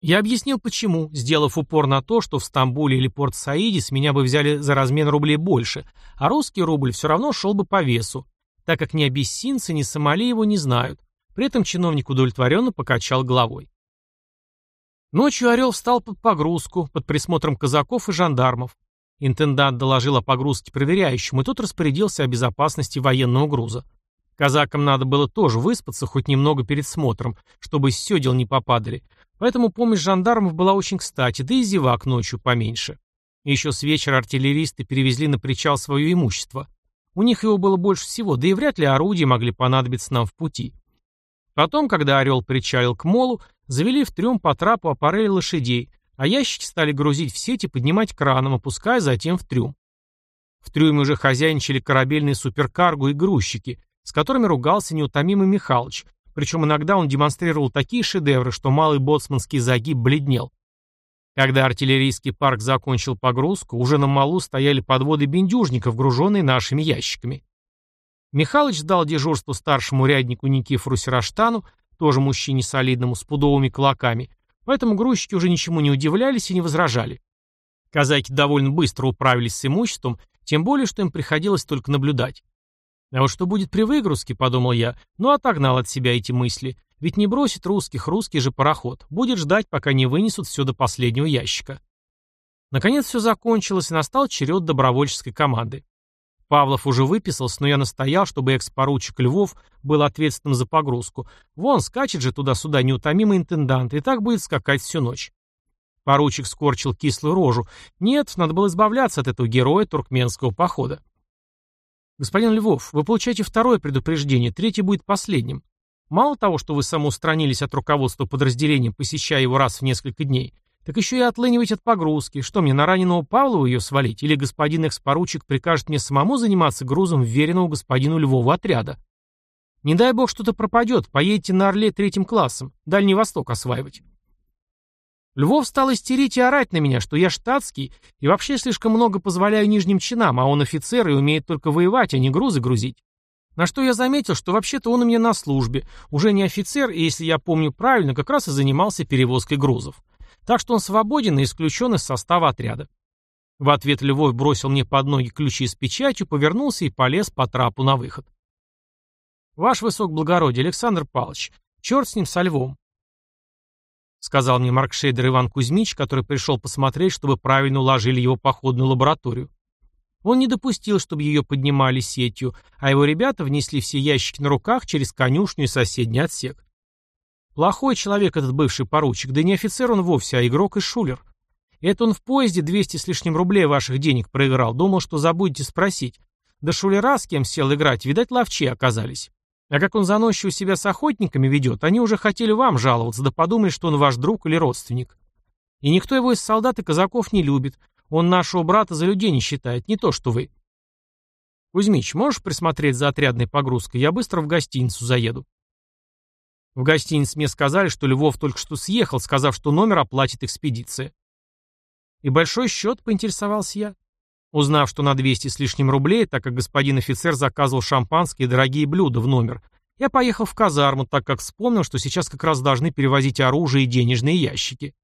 Я объяснил, почему, сделав упор на то, что в Стамбуле или Порт-Саиде с меня бы взяли за размен рублей больше, а русский рубль все равно шел бы по весу, так как ни абиссинцы, ни Сомали его не знают. При этом чиновник удовлетворенно покачал головой. Ночью «Орел» встал под погрузку, под присмотром казаков и жандармов. Интендант доложил о погрузке проверяющему, и тот распорядился о безопасности военного груза. Казакам надо было тоже выспаться хоть немного перед смотром, чтобы с сёдел не попадали, Поэтому помощь жандармов была очень кстати, да и зевак ночью поменьше. Еще с вечера артиллеристы перевезли на причал свое имущество. У них его было больше всего, да и вряд ли орудия могли понадобиться нам в пути. Потом, когда «Орел» причалил к молу, завели в трюм по трапу аппарели лошадей, а ящики стали грузить в сети, поднимать краном, опуская затем в трюм. В трюме уже хозяйничали корабельные суперкарго и грузчики, с которыми ругался неутомимый Михалыч, причем иногда он демонстрировал такие шедевры, что малый боцманский загиб бледнел. Когда артиллерийский парк закончил погрузку, уже на малу стояли подводы бендюжников, груженные нашими ящиками. Михалыч сдал дежурство старшему ряднику Никифору Сираштану, тоже мужчине солидному, с пудовыми кулаками, поэтому грузчики уже ничему не удивлялись и не возражали. Казаки довольно быстро управились с имуществом, тем более, что им приходилось только наблюдать. А вот что будет при выгрузке, подумал я, но отогнал от себя эти мысли. Ведь не бросит русских русский же пароход. Будет ждать, пока не вынесут все до последнего ящика. Наконец все закончилось, и настал черед добровольческой команды. Павлов уже выписался, но я настоял, чтобы экс-поручик Львов был ответственным за погрузку. Вон, скачет же туда-сюда неутомимый интендант, и так будет скакать всю ночь. Поручик скорчил кислую рожу. Нет, надо было избавляться от этого героя туркменского похода. «Господин Львов, вы получаете второе предупреждение, третье будет последним. Мало того, что вы самоустранились от руководства подразделения, посещая его раз в несколько дней, так еще и отлынивать от погрузки. Что мне, на раненого Павлова ее свалить? Или господин экс-поручик прикажет мне самому заниматься грузом вверенного господину Львову отряда? Не дай бог что-то пропадет, поедете на Орле третьим классом, Дальний Восток осваивать». Львов стал истерить и орать на меня, что я штатский и вообще слишком много позволяю нижним чинам, а он офицер и умеет только воевать, а не грузы грузить. На что я заметил, что вообще-то он у меня на службе, уже не офицер, и если я помню правильно, как раз и занимался перевозкой грузов. Так что он свободен и исключен из состава отряда. В ответ Львов бросил мне под ноги ключи с печатью, повернулся и полез по трапу на выход. «Ваш высокоблагородие, Александр Павлович, черт с ним со львом сказал мне маркшейдер Иван Кузьмич, который пришел посмотреть, чтобы правильно уложили его походную лабораторию. Он не допустил, чтобы ее поднимали сетью, а его ребята внесли все ящики на руках через конюшню и соседний отсек. Плохой человек этот бывший поручик, да не офицер он вовсе, а игрок и шулер. Это он в поезде 200 с лишним рублей ваших денег проиграл, думал, что забудете спросить. Да шулера, с кем сел играть, видать, ловчи оказались. А как он заносчиво себя с охотниками ведет, они уже хотели вам жаловаться, да подумали, что он ваш друг или родственник. И никто его из солдат и казаков не любит. Он нашего брата за людей не считает, не то что вы. Кузьмич, можешь присмотреть за отрядной погрузкой? Я быстро в гостиницу заеду. В гостинице мне сказали, что Львов только что съехал, сказав, что номер оплатит экспедиция. И большой счет, поинтересовался я. Узнав, что на 200 с лишним рублей, так как господин офицер заказывал шампанское и дорогие блюда в номер, я поехал в казарму, так как вспомнил, что сейчас как раз должны перевозить оружие и денежные ящики.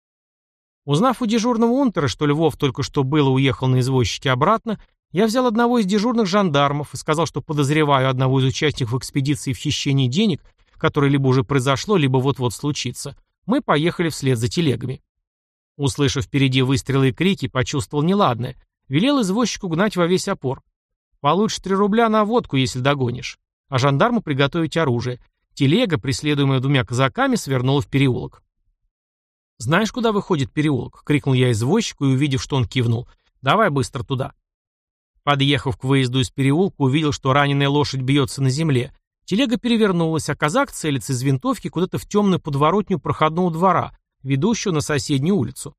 Узнав у дежурного унтера, что Львов только что было уехал на извозчике обратно, я взял одного из дежурных жандармов и сказал, что подозреваю одного из участников экспедиции в хищении денег, которое либо уже произошло, либо вот-вот случится. Мы поехали вслед за телегами. Услышав впереди выстрелы и крики, почувствовал неладное Велел извозчику гнать во весь опор. Получишь три рубля на водку, если догонишь. А жандарму приготовить оружие. Телега, преследуемая двумя казаками, свернула в переулок. «Знаешь, куда выходит переулок?» — крикнул я извозчику и, увидев, что он кивнул. «Давай быстро туда». Подъехав к выезду из переулка, увидел, что раненая лошадь бьется на земле. Телега перевернулась, а казак целится из винтовки куда-то в темную подворотню проходного двора, ведущего на соседнюю улицу.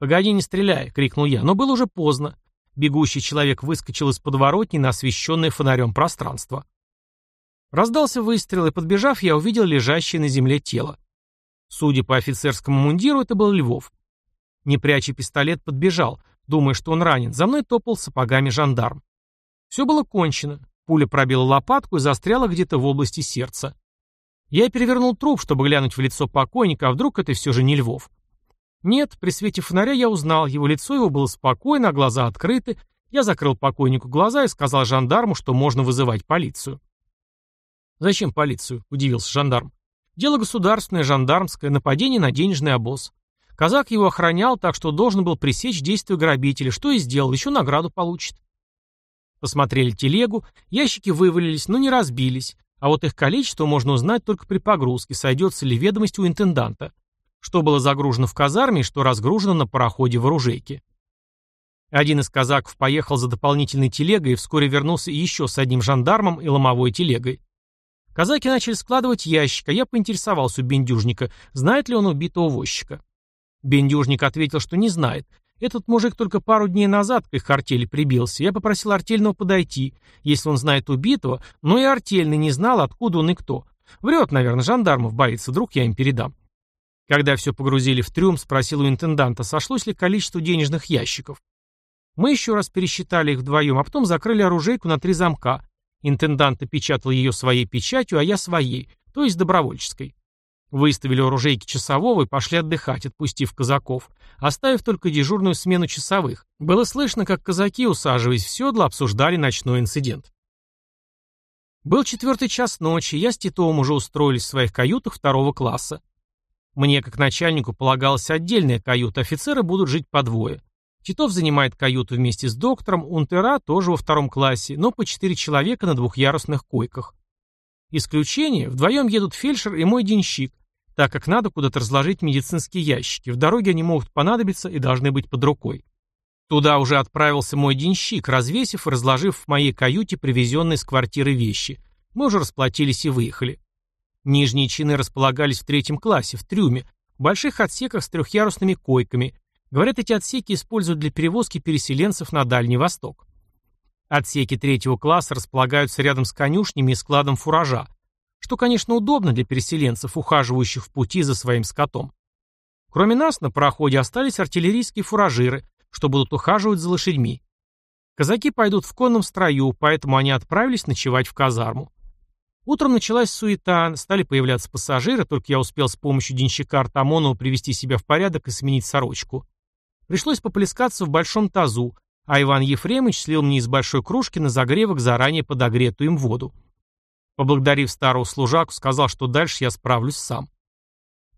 «Погоди, не стреляй!» — крикнул я, но было уже поздно. Бегущий человек выскочил из подворотни на освещенное фонарем пространство. Раздался выстрел, и, подбежав, я увидел лежащее на земле тело. Судя по офицерскому мундиру, это был Львов. Не пряча пистолет, подбежал, думая, что он ранен. За мной топал сапогами жандарм. Все было кончено. Пуля пробила лопатку и застряла где-то в области сердца. Я перевернул труп, чтобы глянуть в лицо покойника, а вдруг это все же не Львов. Нет, при свете фонаря я узнал, его лицо его было спокойно, а глаза открыты. Я закрыл покойнику глаза и сказал жандарму, что можно вызывать полицию. «Зачем полицию?» – удивился жандарм. «Дело государственное, жандармское, нападение на денежный обоз. Казак его охранял, так что должен был пресечь действия грабителя, что и сделал, еще награду получит». Посмотрели телегу, ящики вывалились, но не разбились, а вот их количество можно узнать только при погрузке, сойдется ли ведомость у интенданта. Что было загружено в казарме и что разгружено на пароходе в оружейке. Один из казаков поехал за дополнительной телегой и вскоре вернулся еще с одним жандармом и ломовой телегой. Казаки начали складывать ящик, а я поинтересовался у бендюжника, знает ли он убитого возчика. Бендюжник ответил, что не знает. Этот мужик только пару дней назад к их артели прибился. Я попросил артельного подойти, если он знает убитого, но и артельный не знал, откуда он и кто. Врет, наверное, жандармов боится, вдруг я им передам. Когда все погрузили в трюм, спросил у интенданта, сошлось ли количество денежных ящиков. Мы еще раз пересчитали их вдвоем, а потом закрыли оружейку на три замка, Интендант опечатал ее своей печатью, а я своей, то есть добровольческой. Выставили оружейки часового и пошли отдыхать, отпустив казаков, оставив только дежурную смену часовых. Было слышно, как казаки, усаживаясь в седло, обсуждали ночной инцидент. Был четвертый час ночи, я с Титовым уже устроились в своих каютах второго класса. Мне, как начальнику, полагалась отдельная каюта, офицеры будут жить по двое. Титов занимает каюту вместе с доктором, Унтера тоже во втором классе, но по четыре человека на двухъярусных койках. Исключение – вдвоем едут фельдшер и мой денщик, так как надо куда-то разложить медицинские ящики. В дороге они могут понадобиться и должны быть под рукой. Туда уже отправился мой денщик, развесив и разложив в моей каюте привезенные с квартиры вещи. Мы уже расплатились и выехали. Нижние чины располагались в третьем классе, в трюме, в больших отсеках с трехъярусными койками – Говорят, эти отсеки используют для перевозки переселенцев на Дальний Восток. Отсеки третьего класса располагаются рядом с конюшнями и складом фуража, что, конечно, удобно для переселенцев, ухаживающих в пути за своим скотом. Кроме нас, на пароходе остались артиллерийские фуражиры, что будут ухаживать за лошадьми. Казаки пойдут в конном строю, поэтому они отправились ночевать в казарму. Утром началась суета, стали появляться пассажиры, только я успел с помощью денщика Артамонова привести себя в порядок и сменить сорочку. Пришлось поплескаться в большом тазу, а Иван Ефремович слил мне из большой кружки на загревок заранее подогретую им воду. Поблагодарив старого служаку, сказал, что дальше я справлюсь сам.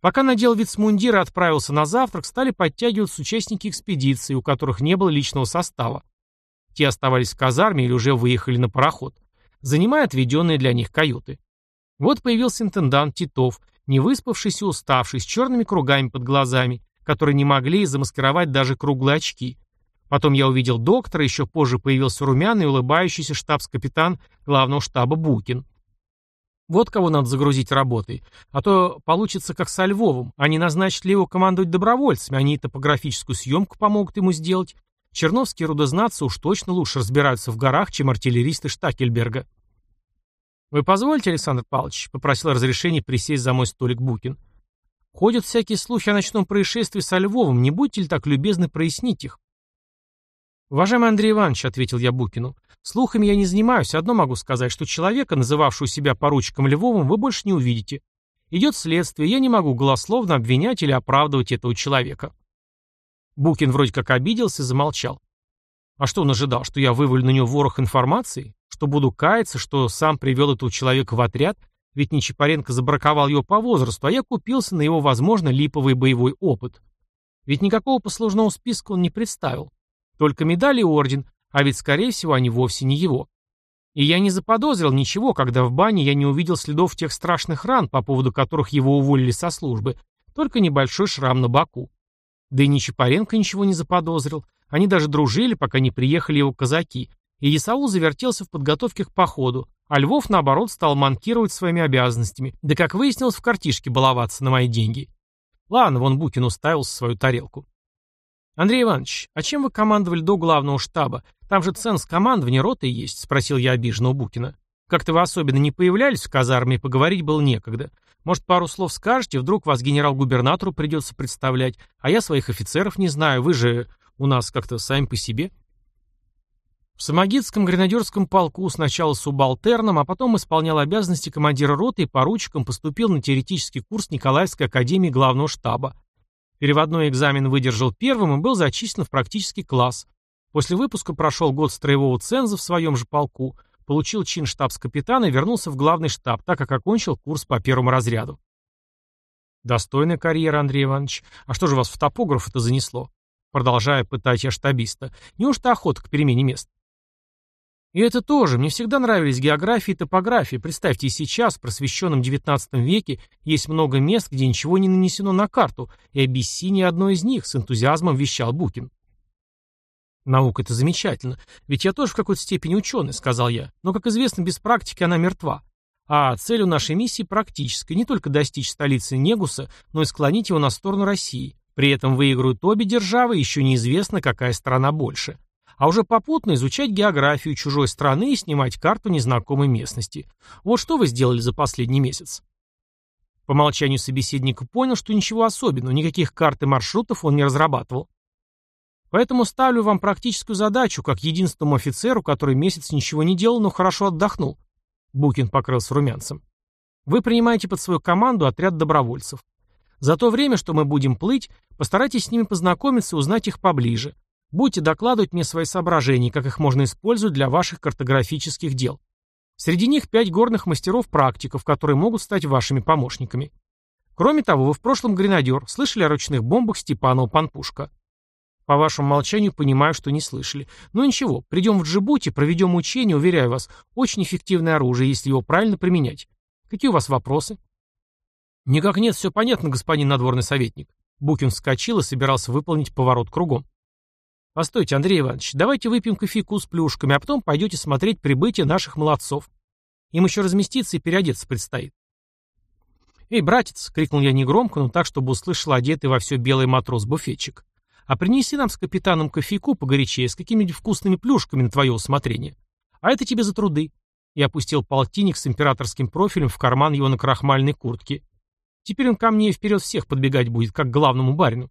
Пока надел вицмундир и отправился на завтрак, стали подтягиваться участники экспедиции, у которых не было личного состава. Те оставались в казарме или уже выехали на пароход, занимая отведенные для них каюты. Вот появился интендант Титов, не выспавшийся и уставший, с черными кругами под глазами, которые не могли замаскировать даже круглые очки. Потом я увидел доктора, еще позже появился румяный, улыбающийся штабс-капитан главного штаба Букин. Вот кого надо загрузить работой. А то получится как со Львовым. Они назначат ли его командовать добровольцами, они топографическую съемку помогут ему сделать. Черновские рудознатцы уж точно лучше разбираются в горах, чем артиллеристы Штакельберга. «Вы позволите, Александр Павлович?» — попросил разрешения присесть за мой столик Букин. Ходят всякие слухи о ночном происшествии со Львовым, не будьте ли так любезны прояснить их? «Уважаемый Андрей Иванович», — ответил я Букину, — «слухами я не занимаюсь, одно могу сказать, что человека, называвшего себя поручиком Львовым, вы больше не увидите. Идет следствие, я не могу голословно обвинять или оправдывать этого человека». Букин вроде как обиделся и замолчал. А что он ожидал, что я вывалю на него ворох информации? Что буду каяться, что сам привел этого человека в отряд ведь Нечипаренко забраковал его по возрасту, а я купился на его, возможно, липовый боевой опыт. Ведь никакого послужного списка он не представил. Только медаль и орден, а ведь, скорее всего, они вовсе не его. И я не заподозрил ничего, когда в бане я не увидел следов тех страшных ран, по поводу которых его уволили со службы, только небольшой шрам на боку. Да и Нечапаренко ничего не заподозрил. Они даже дружили, пока не приехали его казаки. И Исаул завертелся в подготовке к походу, а Львов, наоборот, стал манкировать своими обязанностями, да, как выяснилось, в картишке баловаться на мои деньги. Ладно, вон Букин уставился в свою тарелку. «Андрей Иванович, а чем вы командовали до главного штаба? Там же ценз командования роты есть», — спросил я обиженного Букина. «Как-то вы особенно не появлялись в казарме, и поговорить было некогда. Может, пару слов скажете, вдруг вас генерал-губернатору придется представлять, а я своих офицеров не знаю, вы же у нас как-то сами по себе». В Самогитском гренадерском полку сначала субалтерном, а потом исполнял обязанности командира роты и поручиком поступил на теоретический курс Николаевской академии главного штаба. Переводной экзамен выдержал первым и был зачислен в практический класс. После выпуска прошел год строевого ценза в своем же полку, получил чин штабс-капитана и вернулся в главный штаб, так как окончил курс по первому разряду. Достойная карьера, Андрей Иванович. А что же вас в топограф это занесло? Продолжая пытать я штабиста. Неужто охота к перемене мест? И это тоже. Мне всегда нравились география и топография. Представьте, и сейчас, в просвещенном XIX веке, есть много мест, где ничего не нанесено на карту, и обессиние одно из них, с энтузиазмом вещал Букин. «Наука — это замечательно. Ведь я тоже в какой-то степени ученый», — сказал я. «Но, как известно, без практики она мертва. А целью нашей миссии практической, не только достичь столицы Негуса, но и склонить его на сторону России. При этом выиграют обе державы, еще неизвестно, какая страна больше а уже попутно изучать географию чужой страны и снимать карту незнакомой местности. Вот что вы сделали за последний месяц. По молчанию собеседника понял, что ничего особенного, никаких карт и маршрутов он не разрабатывал. Поэтому ставлю вам практическую задачу, как единственному офицеру, который месяц ничего не делал, но хорошо отдохнул. Букин покрылся румянцем. Вы принимаете под свою команду отряд добровольцев. За то время, что мы будем плыть, постарайтесь с ними познакомиться и узнать их поближе. Будете докладывать мне свои соображения, как их можно использовать для ваших картографических дел. Среди них пять горных мастеров-практиков, которые могут стать вашими помощниками. Кроме того, вы в прошлом гренадер, слышали о ручных бомбах Степанова-Панпушка. По вашему молчанию понимаю, что не слышали. Но ничего, придем в Джибути, проведем учение, уверяю вас, очень эффективное оружие, если его правильно применять. Какие у вас вопросы? Никак нет, все понятно, господин надворный советник. Букин вскочил и собирался выполнить поворот кругом. Постойте, Андрей Иванович, давайте выпьем кофейку с плюшками, а потом пойдете смотреть прибытие наших молодцов. Им еще разместиться и переодеться предстоит. «Эй, братец!» — крикнул я негромко, но так, чтобы услышал одетый во все белый матрос-буфетчик. «А принеси нам с капитаном кофейку погорячее с какими-нибудь вкусными плюшками на твое усмотрение. А это тебе за труды». Я опустил полтинник с императорским профилем в карман его на крахмальной куртке. Теперь он ко мне вперед всех подбегать будет, как к главному барину.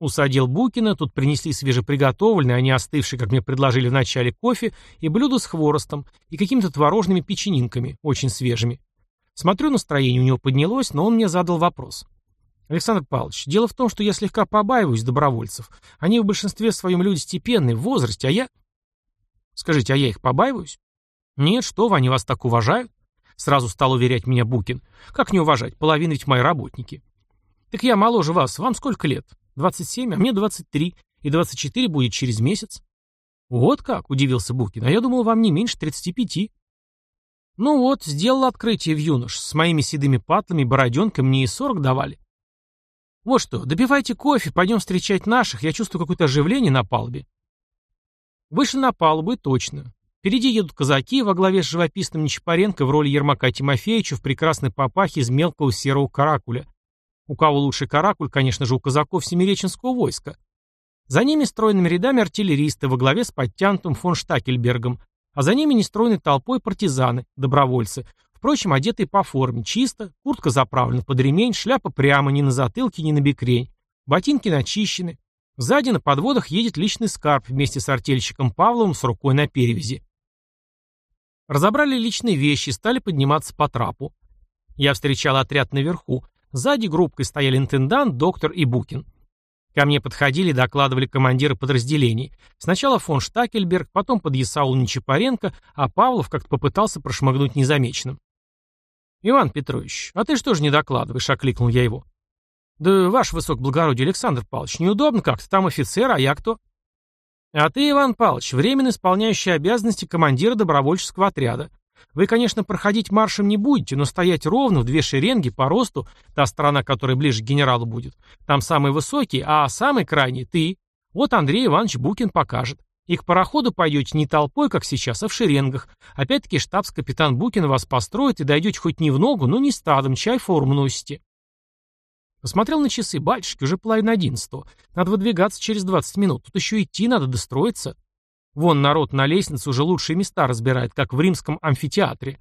Усадил Букина, тут принесли свежеприготовленный, а не остывший, как мне предложили в начале, кофе и блюдо с хворостом и какими-то творожными печенинками, очень свежими. Смотрю, настроение у него поднялось, но он мне задал вопрос. Александр Павлович, дело в том, что я слегка побаиваюсь добровольцев. Они в большинстве своем люди степенные, в возрасте, а я... Скажите, а я их побаиваюсь? Нет, что вы, они вас так уважают? Сразу стал уверять меня Букин. Как не уважать, половина ведь мои работники. Так я моложе вас, вам сколько лет? 27, а мне 23, и 24 будет через месяц. Вот как, удивился Букин, а я думал, вам не меньше 35. Ну вот, сделал открытие в юнош, с моими седыми патлами, бороденкой мне и 40 давали. Вот что, добивайте кофе, пойдем встречать наших, я чувствую какое-то оживление на палубе. Вышли на палубу, точно. Впереди едут казаки во главе с живописным Нечапаренко в роли Ермака Тимофеевича в прекрасной папахе из мелкого серого каракуля. У кого лучший каракуль, конечно же, у казаков Семиреченского войска. За ними стройными рядами артиллеристы во главе с подтянутым фон Штакельбергом, а за ними нестройной толпой партизаны, добровольцы, впрочем, одетые по форме, чисто, куртка заправлена под ремень, шляпа прямо, ни на затылке, ни на бекрень, ботинки начищены. Сзади на подводах едет личный скарб вместе с артельщиком Павловым с рукой на перевязи. Разобрали личные вещи, стали подниматься по трапу. Я встречал отряд наверху, Сзади группкой стояли интендант, доктор и Букин. Ко мне подходили и докладывали командиры подразделений. Сначала фон Штакельберг, потом подъясаул Нечапаренко, а Павлов как-то попытался прошмыгнуть незамеченным. «Иван Петрович, а ты что же не докладываешь?» — окликнул я его. «Да ваш высокоблагородие Александр Павлович, неудобно как-то, там офицер, а я кто?» А ты, Иван Павлович, временно исполняющий обязанности командира добровольческого отряда. Вы, конечно, проходить маршем не будете, но стоять ровно в две шеренги по росту, та сторона, которая ближе к генералу будет, там самый высокий, а самый крайний — ты. Вот Андрей Иванович Букин покажет. И к пароходу пойдете не толпой, как сейчас, а в шеренгах. Опять-таки штабс-капитан Букин вас построит и дойдете хоть не в ногу, но не стадом, чай форму носите. Посмотрел на часы, батюшки, уже половина одиннадцатого. Надо выдвигаться через двадцать минут. Тут еще идти надо, достроиться. Вон народ на лестнице уже лучшие места разбирает, как в римском амфитеатре.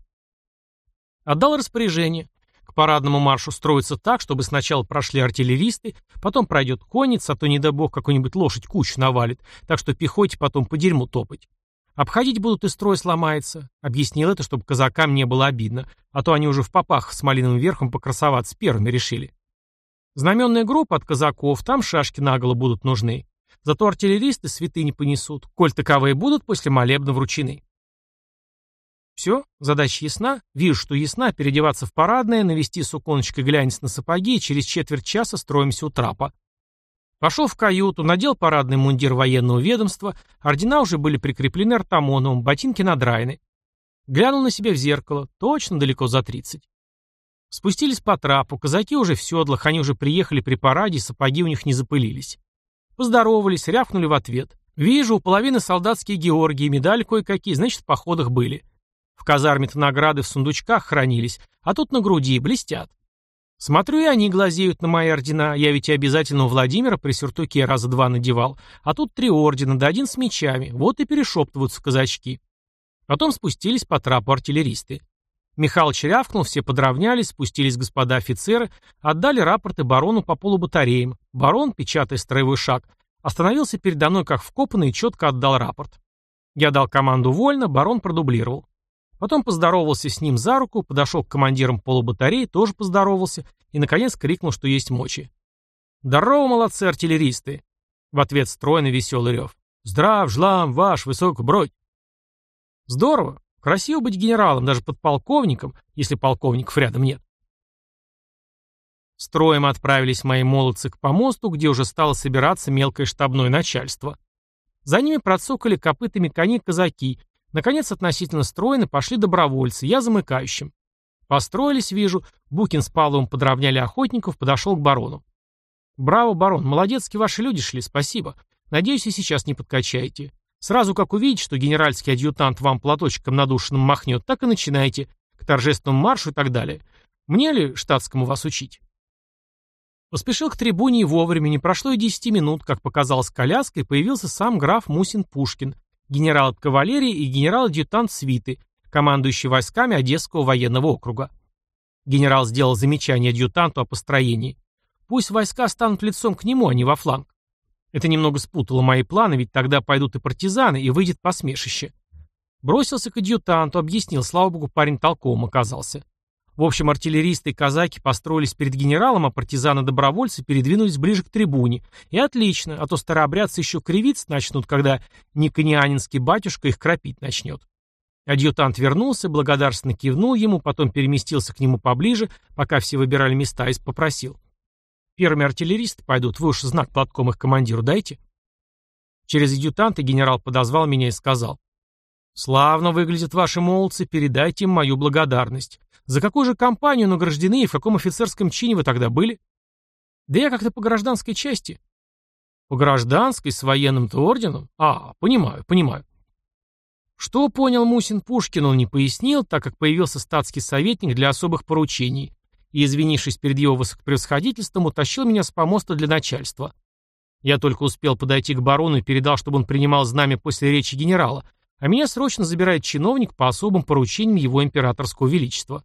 Отдал распоряжение. К парадному маршу строиться так, чтобы сначала прошли артиллеристы, потом пройдет конница, а то, не дай бог, какую-нибудь лошадь кучу навалит, так что пехоте потом по дерьму топать. Обходить будут и строй сломается. Объяснил это, чтобы казакам не было обидно, а то они уже в попах с малиновым верхом покрасоваться первыми решили. Знаменная группа от казаков, там шашки наголо будут нужны. Зато артиллеристы святыни понесут, коль таковые будут после молебна вручены. Все, задача ясна. Вижу, что ясна, переодеваться в парадное, навести суконочкой глянец на сапоги и через четверть часа строимся у трапа. Пошел в каюту, надел парадный мундир военного ведомства, ордена уже были прикреплены артамоновым, ботинки надраены. Глянул на себя в зеркало, точно далеко за тридцать. Спустились по трапу, казаки уже в седлах, они уже приехали при параде, сапоги у них не запылились. Поздоровались, рявкнули в ответ. Вижу, у половины солдатские Георгии, медали кое-какие, значит, в походах были. В казарме-то награды в сундучках хранились, а тут на груди блестят. Смотрю, и они глазеют на мои ордена. Я ведь и обязательно у Владимира при сюртуке раза два надевал. А тут три ордена, да один с мечами. Вот и перешептываются казачки. Потом спустились по трапу артиллеристы. Михалыч рявкнул, все подравнялись, спустились господа офицеры, отдали рапорты барону по полубатареям. Барон, печатая строевой шаг, остановился передо мной как вкопанный и четко отдал рапорт. Я дал команду вольно, барон продублировал. Потом поздоровался с ним за руку, подошел к командирам полубатареи, тоже поздоровался и, наконец, крикнул, что есть мочи. «Здорово, молодцы артиллеристы!» В ответ стройный веселый рев. «Здрав, жлам, ваш, высокобродь!» «Здорово! Красиво быть генералом, даже подполковником, если полковников рядом нет. Строем отправились мои молодцы к помосту, где уже стало собираться мелкое штабное начальство. За ними процокали копытами кони казаки. Наконец, относительно стройно пошли добровольцы, я замыкающим. Построились, вижу, Букин с Павловым подровняли охотников, подошел к барону. «Браво, барон, молодецки ваши люди шли, спасибо. Надеюсь, и сейчас не подкачаете. Сразу как увидите, что генеральский адъютант вам платочком надушенным махнет, так и начинайте. К торжественному маршу и так далее. Мне ли штатскому вас учить? Поспешил к трибуне и вовремя, не прошло и десяти минут, как показалась коляска, и появился сам граф Мусин Пушкин, генерал от кавалерии и генерал-адъютант свиты, командующий войсками Одесского военного округа. Генерал сделал замечание адъютанту о построении. Пусть войска станут лицом к нему, а не во фланг. Это немного спутало мои планы, ведь тогда пойдут и партизаны, и выйдет посмешище. Бросился к адъютанту, объяснил, слава богу, парень толковым оказался. В общем, артиллеристы и казаки построились перед генералом, а партизаны-добровольцы передвинулись ближе к трибуне. И отлично, а то старообрядцы еще кривиться начнут, когда никонианинский батюшка их кропить начнет. Адъютант вернулся, благодарственно кивнул ему, потом переместился к нему поближе, пока все выбирали места, и попросил. Первыми артиллеристы пойдут, вы уж знак платком их командиру дайте. Через адъютанта генерал подозвал меня и сказал. «Славно выглядят ваши молодцы, передайте им мою благодарность. За какую же компанию награждены и в каком офицерском чине вы тогда были?» «Да я как-то по гражданской части». «По гражданской, с военным-то орденом? А, понимаю, понимаю». Что понял Мусин Пушкин, он не пояснил, так как появился статский советник для особых поручений, и, извинившись перед его высокопревосходительством, утащил меня с помоста для начальства. Я только успел подойти к барону и передал, чтобы он принимал знамя после речи генерала, а меня срочно забирает чиновник по особым поручениям его императорского величества.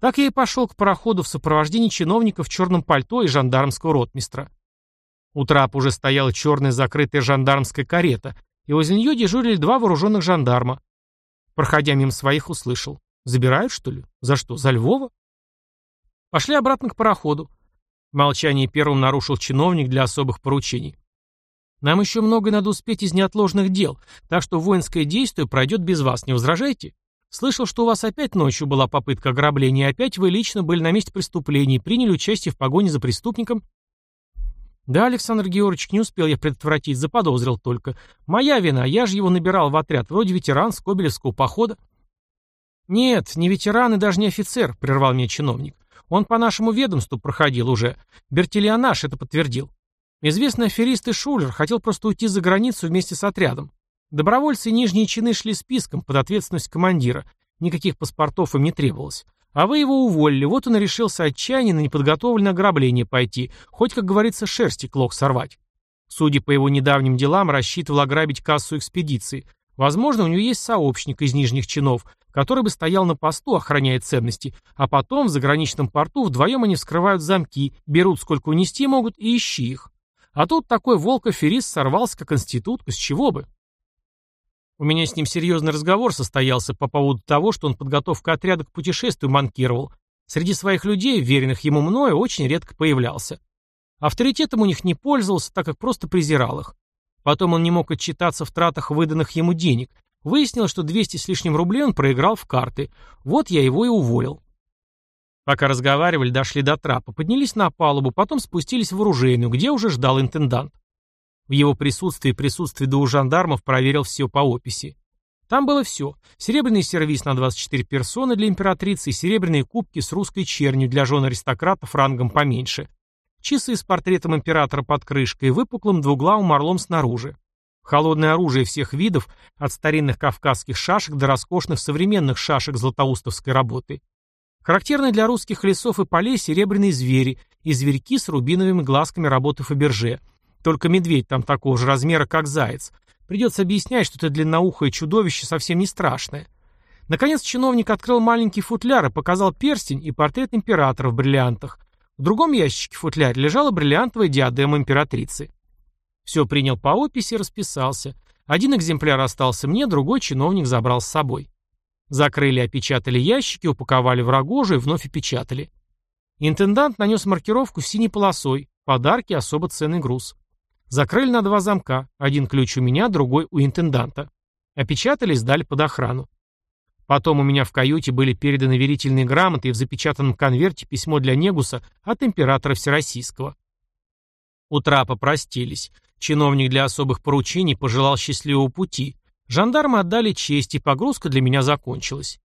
Так я и пошел к пароходу в сопровождении чиновника в черном пальто и жандармского ротмистра. У трапа уже стояла черная закрытая жандармская карета, и возле нее дежурили два вооруженных жандарма. Проходя мимо своих, услышал. «Забирают, что ли? За что? За Львова?» Пошли обратно к пароходу. Молчание первым нарушил чиновник для особых поручений. Нам еще многое надо успеть из неотложных дел, так что воинское действие пройдет без вас, не возражаете? Слышал, что у вас опять ночью была попытка ограбления, и опять вы лично были на месте преступления и приняли участие в погоне за преступником? Да, Александр Георгиевич, не успел я предотвратить, заподозрил только. Моя вина, я же его набирал в отряд, вроде ветеран Скобелевского похода. Нет, не ветеран и даже не офицер, прервал меня чиновник. Он по нашему ведомству проходил уже. Бертильонаш это подтвердил. Известный аферист и шулер хотел просто уйти за границу вместе с отрядом. Добровольцы и нижние чины шли списком под ответственность командира. Никаких паспортов им не требовалось. А вы его уволили, вот он и решился отчаяние на неподготовленное ограбление пойти, хоть, как говорится, шерсти клок сорвать. Судя по его недавним делам, рассчитывал ограбить кассу экспедиции. Возможно, у него есть сообщник из нижних чинов, который бы стоял на посту, охраняя ценности, а потом в заграничном порту вдвоем они вскрывают замки, берут сколько унести могут и ищи их. А тут такой волк-аферист сорвался, как институтка, с чего бы? У меня с ним серьезный разговор состоялся по поводу того, что он подготовку отряда к путешествию манкировал. Среди своих людей, веренных ему мною, очень редко появлялся. Авторитетом у них не пользовался, так как просто презирал их. Потом он не мог отчитаться в тратах выданных ему денег. Выяснилось, что 200 с лишним рублей он проиграл в карты. Вот я его и уволил. Пока разговаривали, дошли до трапа, поднялись на палубу, потом спустились в оружейную, где уже ждал интендант. В его присутствии и присутствии двух жандармов проверил все по описи. Там было все. Серебряный сервиз на 24 персоны для императрицы и серебряные кубки с русской чернью для жен аристократов рангом поменьше. Часы с портретом императора под крышкой и выпуклым двуглавым орлом снаружи. Холодное оружие всех видов, от старинных кавказских шашек до роскошных современных шашек златоустовской работы. Характерные для русских лесов и полей серебряные звери и зверьки с рубиновыми глазками работы Фаберже, только медведь там такого же размера, как заяц. Придется объяснять, что это длинноухое чудовище совсем не страшное. Наконец чиновник открыл маленький футляр и показал перстень и портрет императора в бриллиантах. В другом ящике футляре лежала бриллиантовая диадема императрицы. Все принял по описи и расписался. Один экземпляр остался мне, другой чиновник забрал с собой. Закрыли опечатали ящики, упаковали в рогожу и вновь опечатали. Интендант нанес маркировку синей полосой. Подарки – особо ценный груз. Закрыли на два замка. Один ключ у меня, другой у интенданта. Опечатали и сдали под охрану. Потом у меня в каюте были переданы верительные грамоты и в запечатанном конверте письмо для Негуса от императора Всероссийского. У трапа простились. Чиновник для особых поручений пожелал счастливого пути. Жандармы отдали честь, и погрузка для меня закончилась.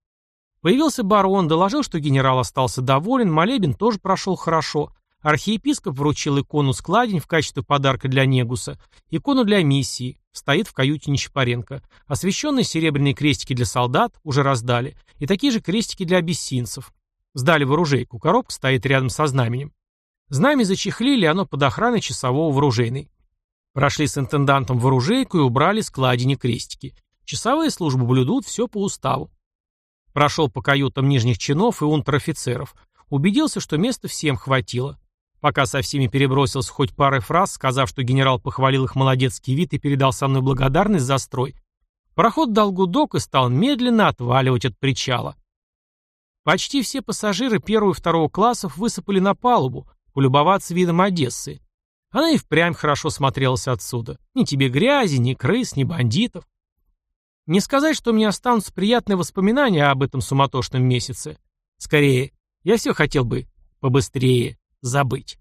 Появился барон, доложил, что генерал остался доволен, молебен тоже прошел хорошо, Архиепископ вручил икону складень в качестве подарка для Негуса, икону для миссии, стоит в каюте Нечапаренко, освященные серебряные крестики для солдат уже раздали, и такие же крестики для абиссинцев. Сдали в оружейку, коробка стоит рядом со знаменем. Знамя зачехлили, оно под охраной часового в оружейной. Прошли с интендантом в оружейку и убрали складени крестики. Часовые службы блюдут, все по уставу. Прошел по каютам нижних чинов и унтер-офицеров. Убедился, что места всем хватило. Пока со всеми перебросился хоть парой фраз, сказав, что генерал похвалил их молодецкий вид и передал со мной благодарность за строй, пароход дал гудок и стал медленно отваливать от причала. Почти все пассажиры первого и второго классов высыпали на палубу, полюбоваться видом Одессы. Она и впрямь хорошо смотрелась отсюда. Ни тебе грязи, ни крыс, ни бандитов. Не сказать, что у меня останутся приятные воспоминания об этом суматошном месяце. Скорее, я все хотел бы побыстрее забыть.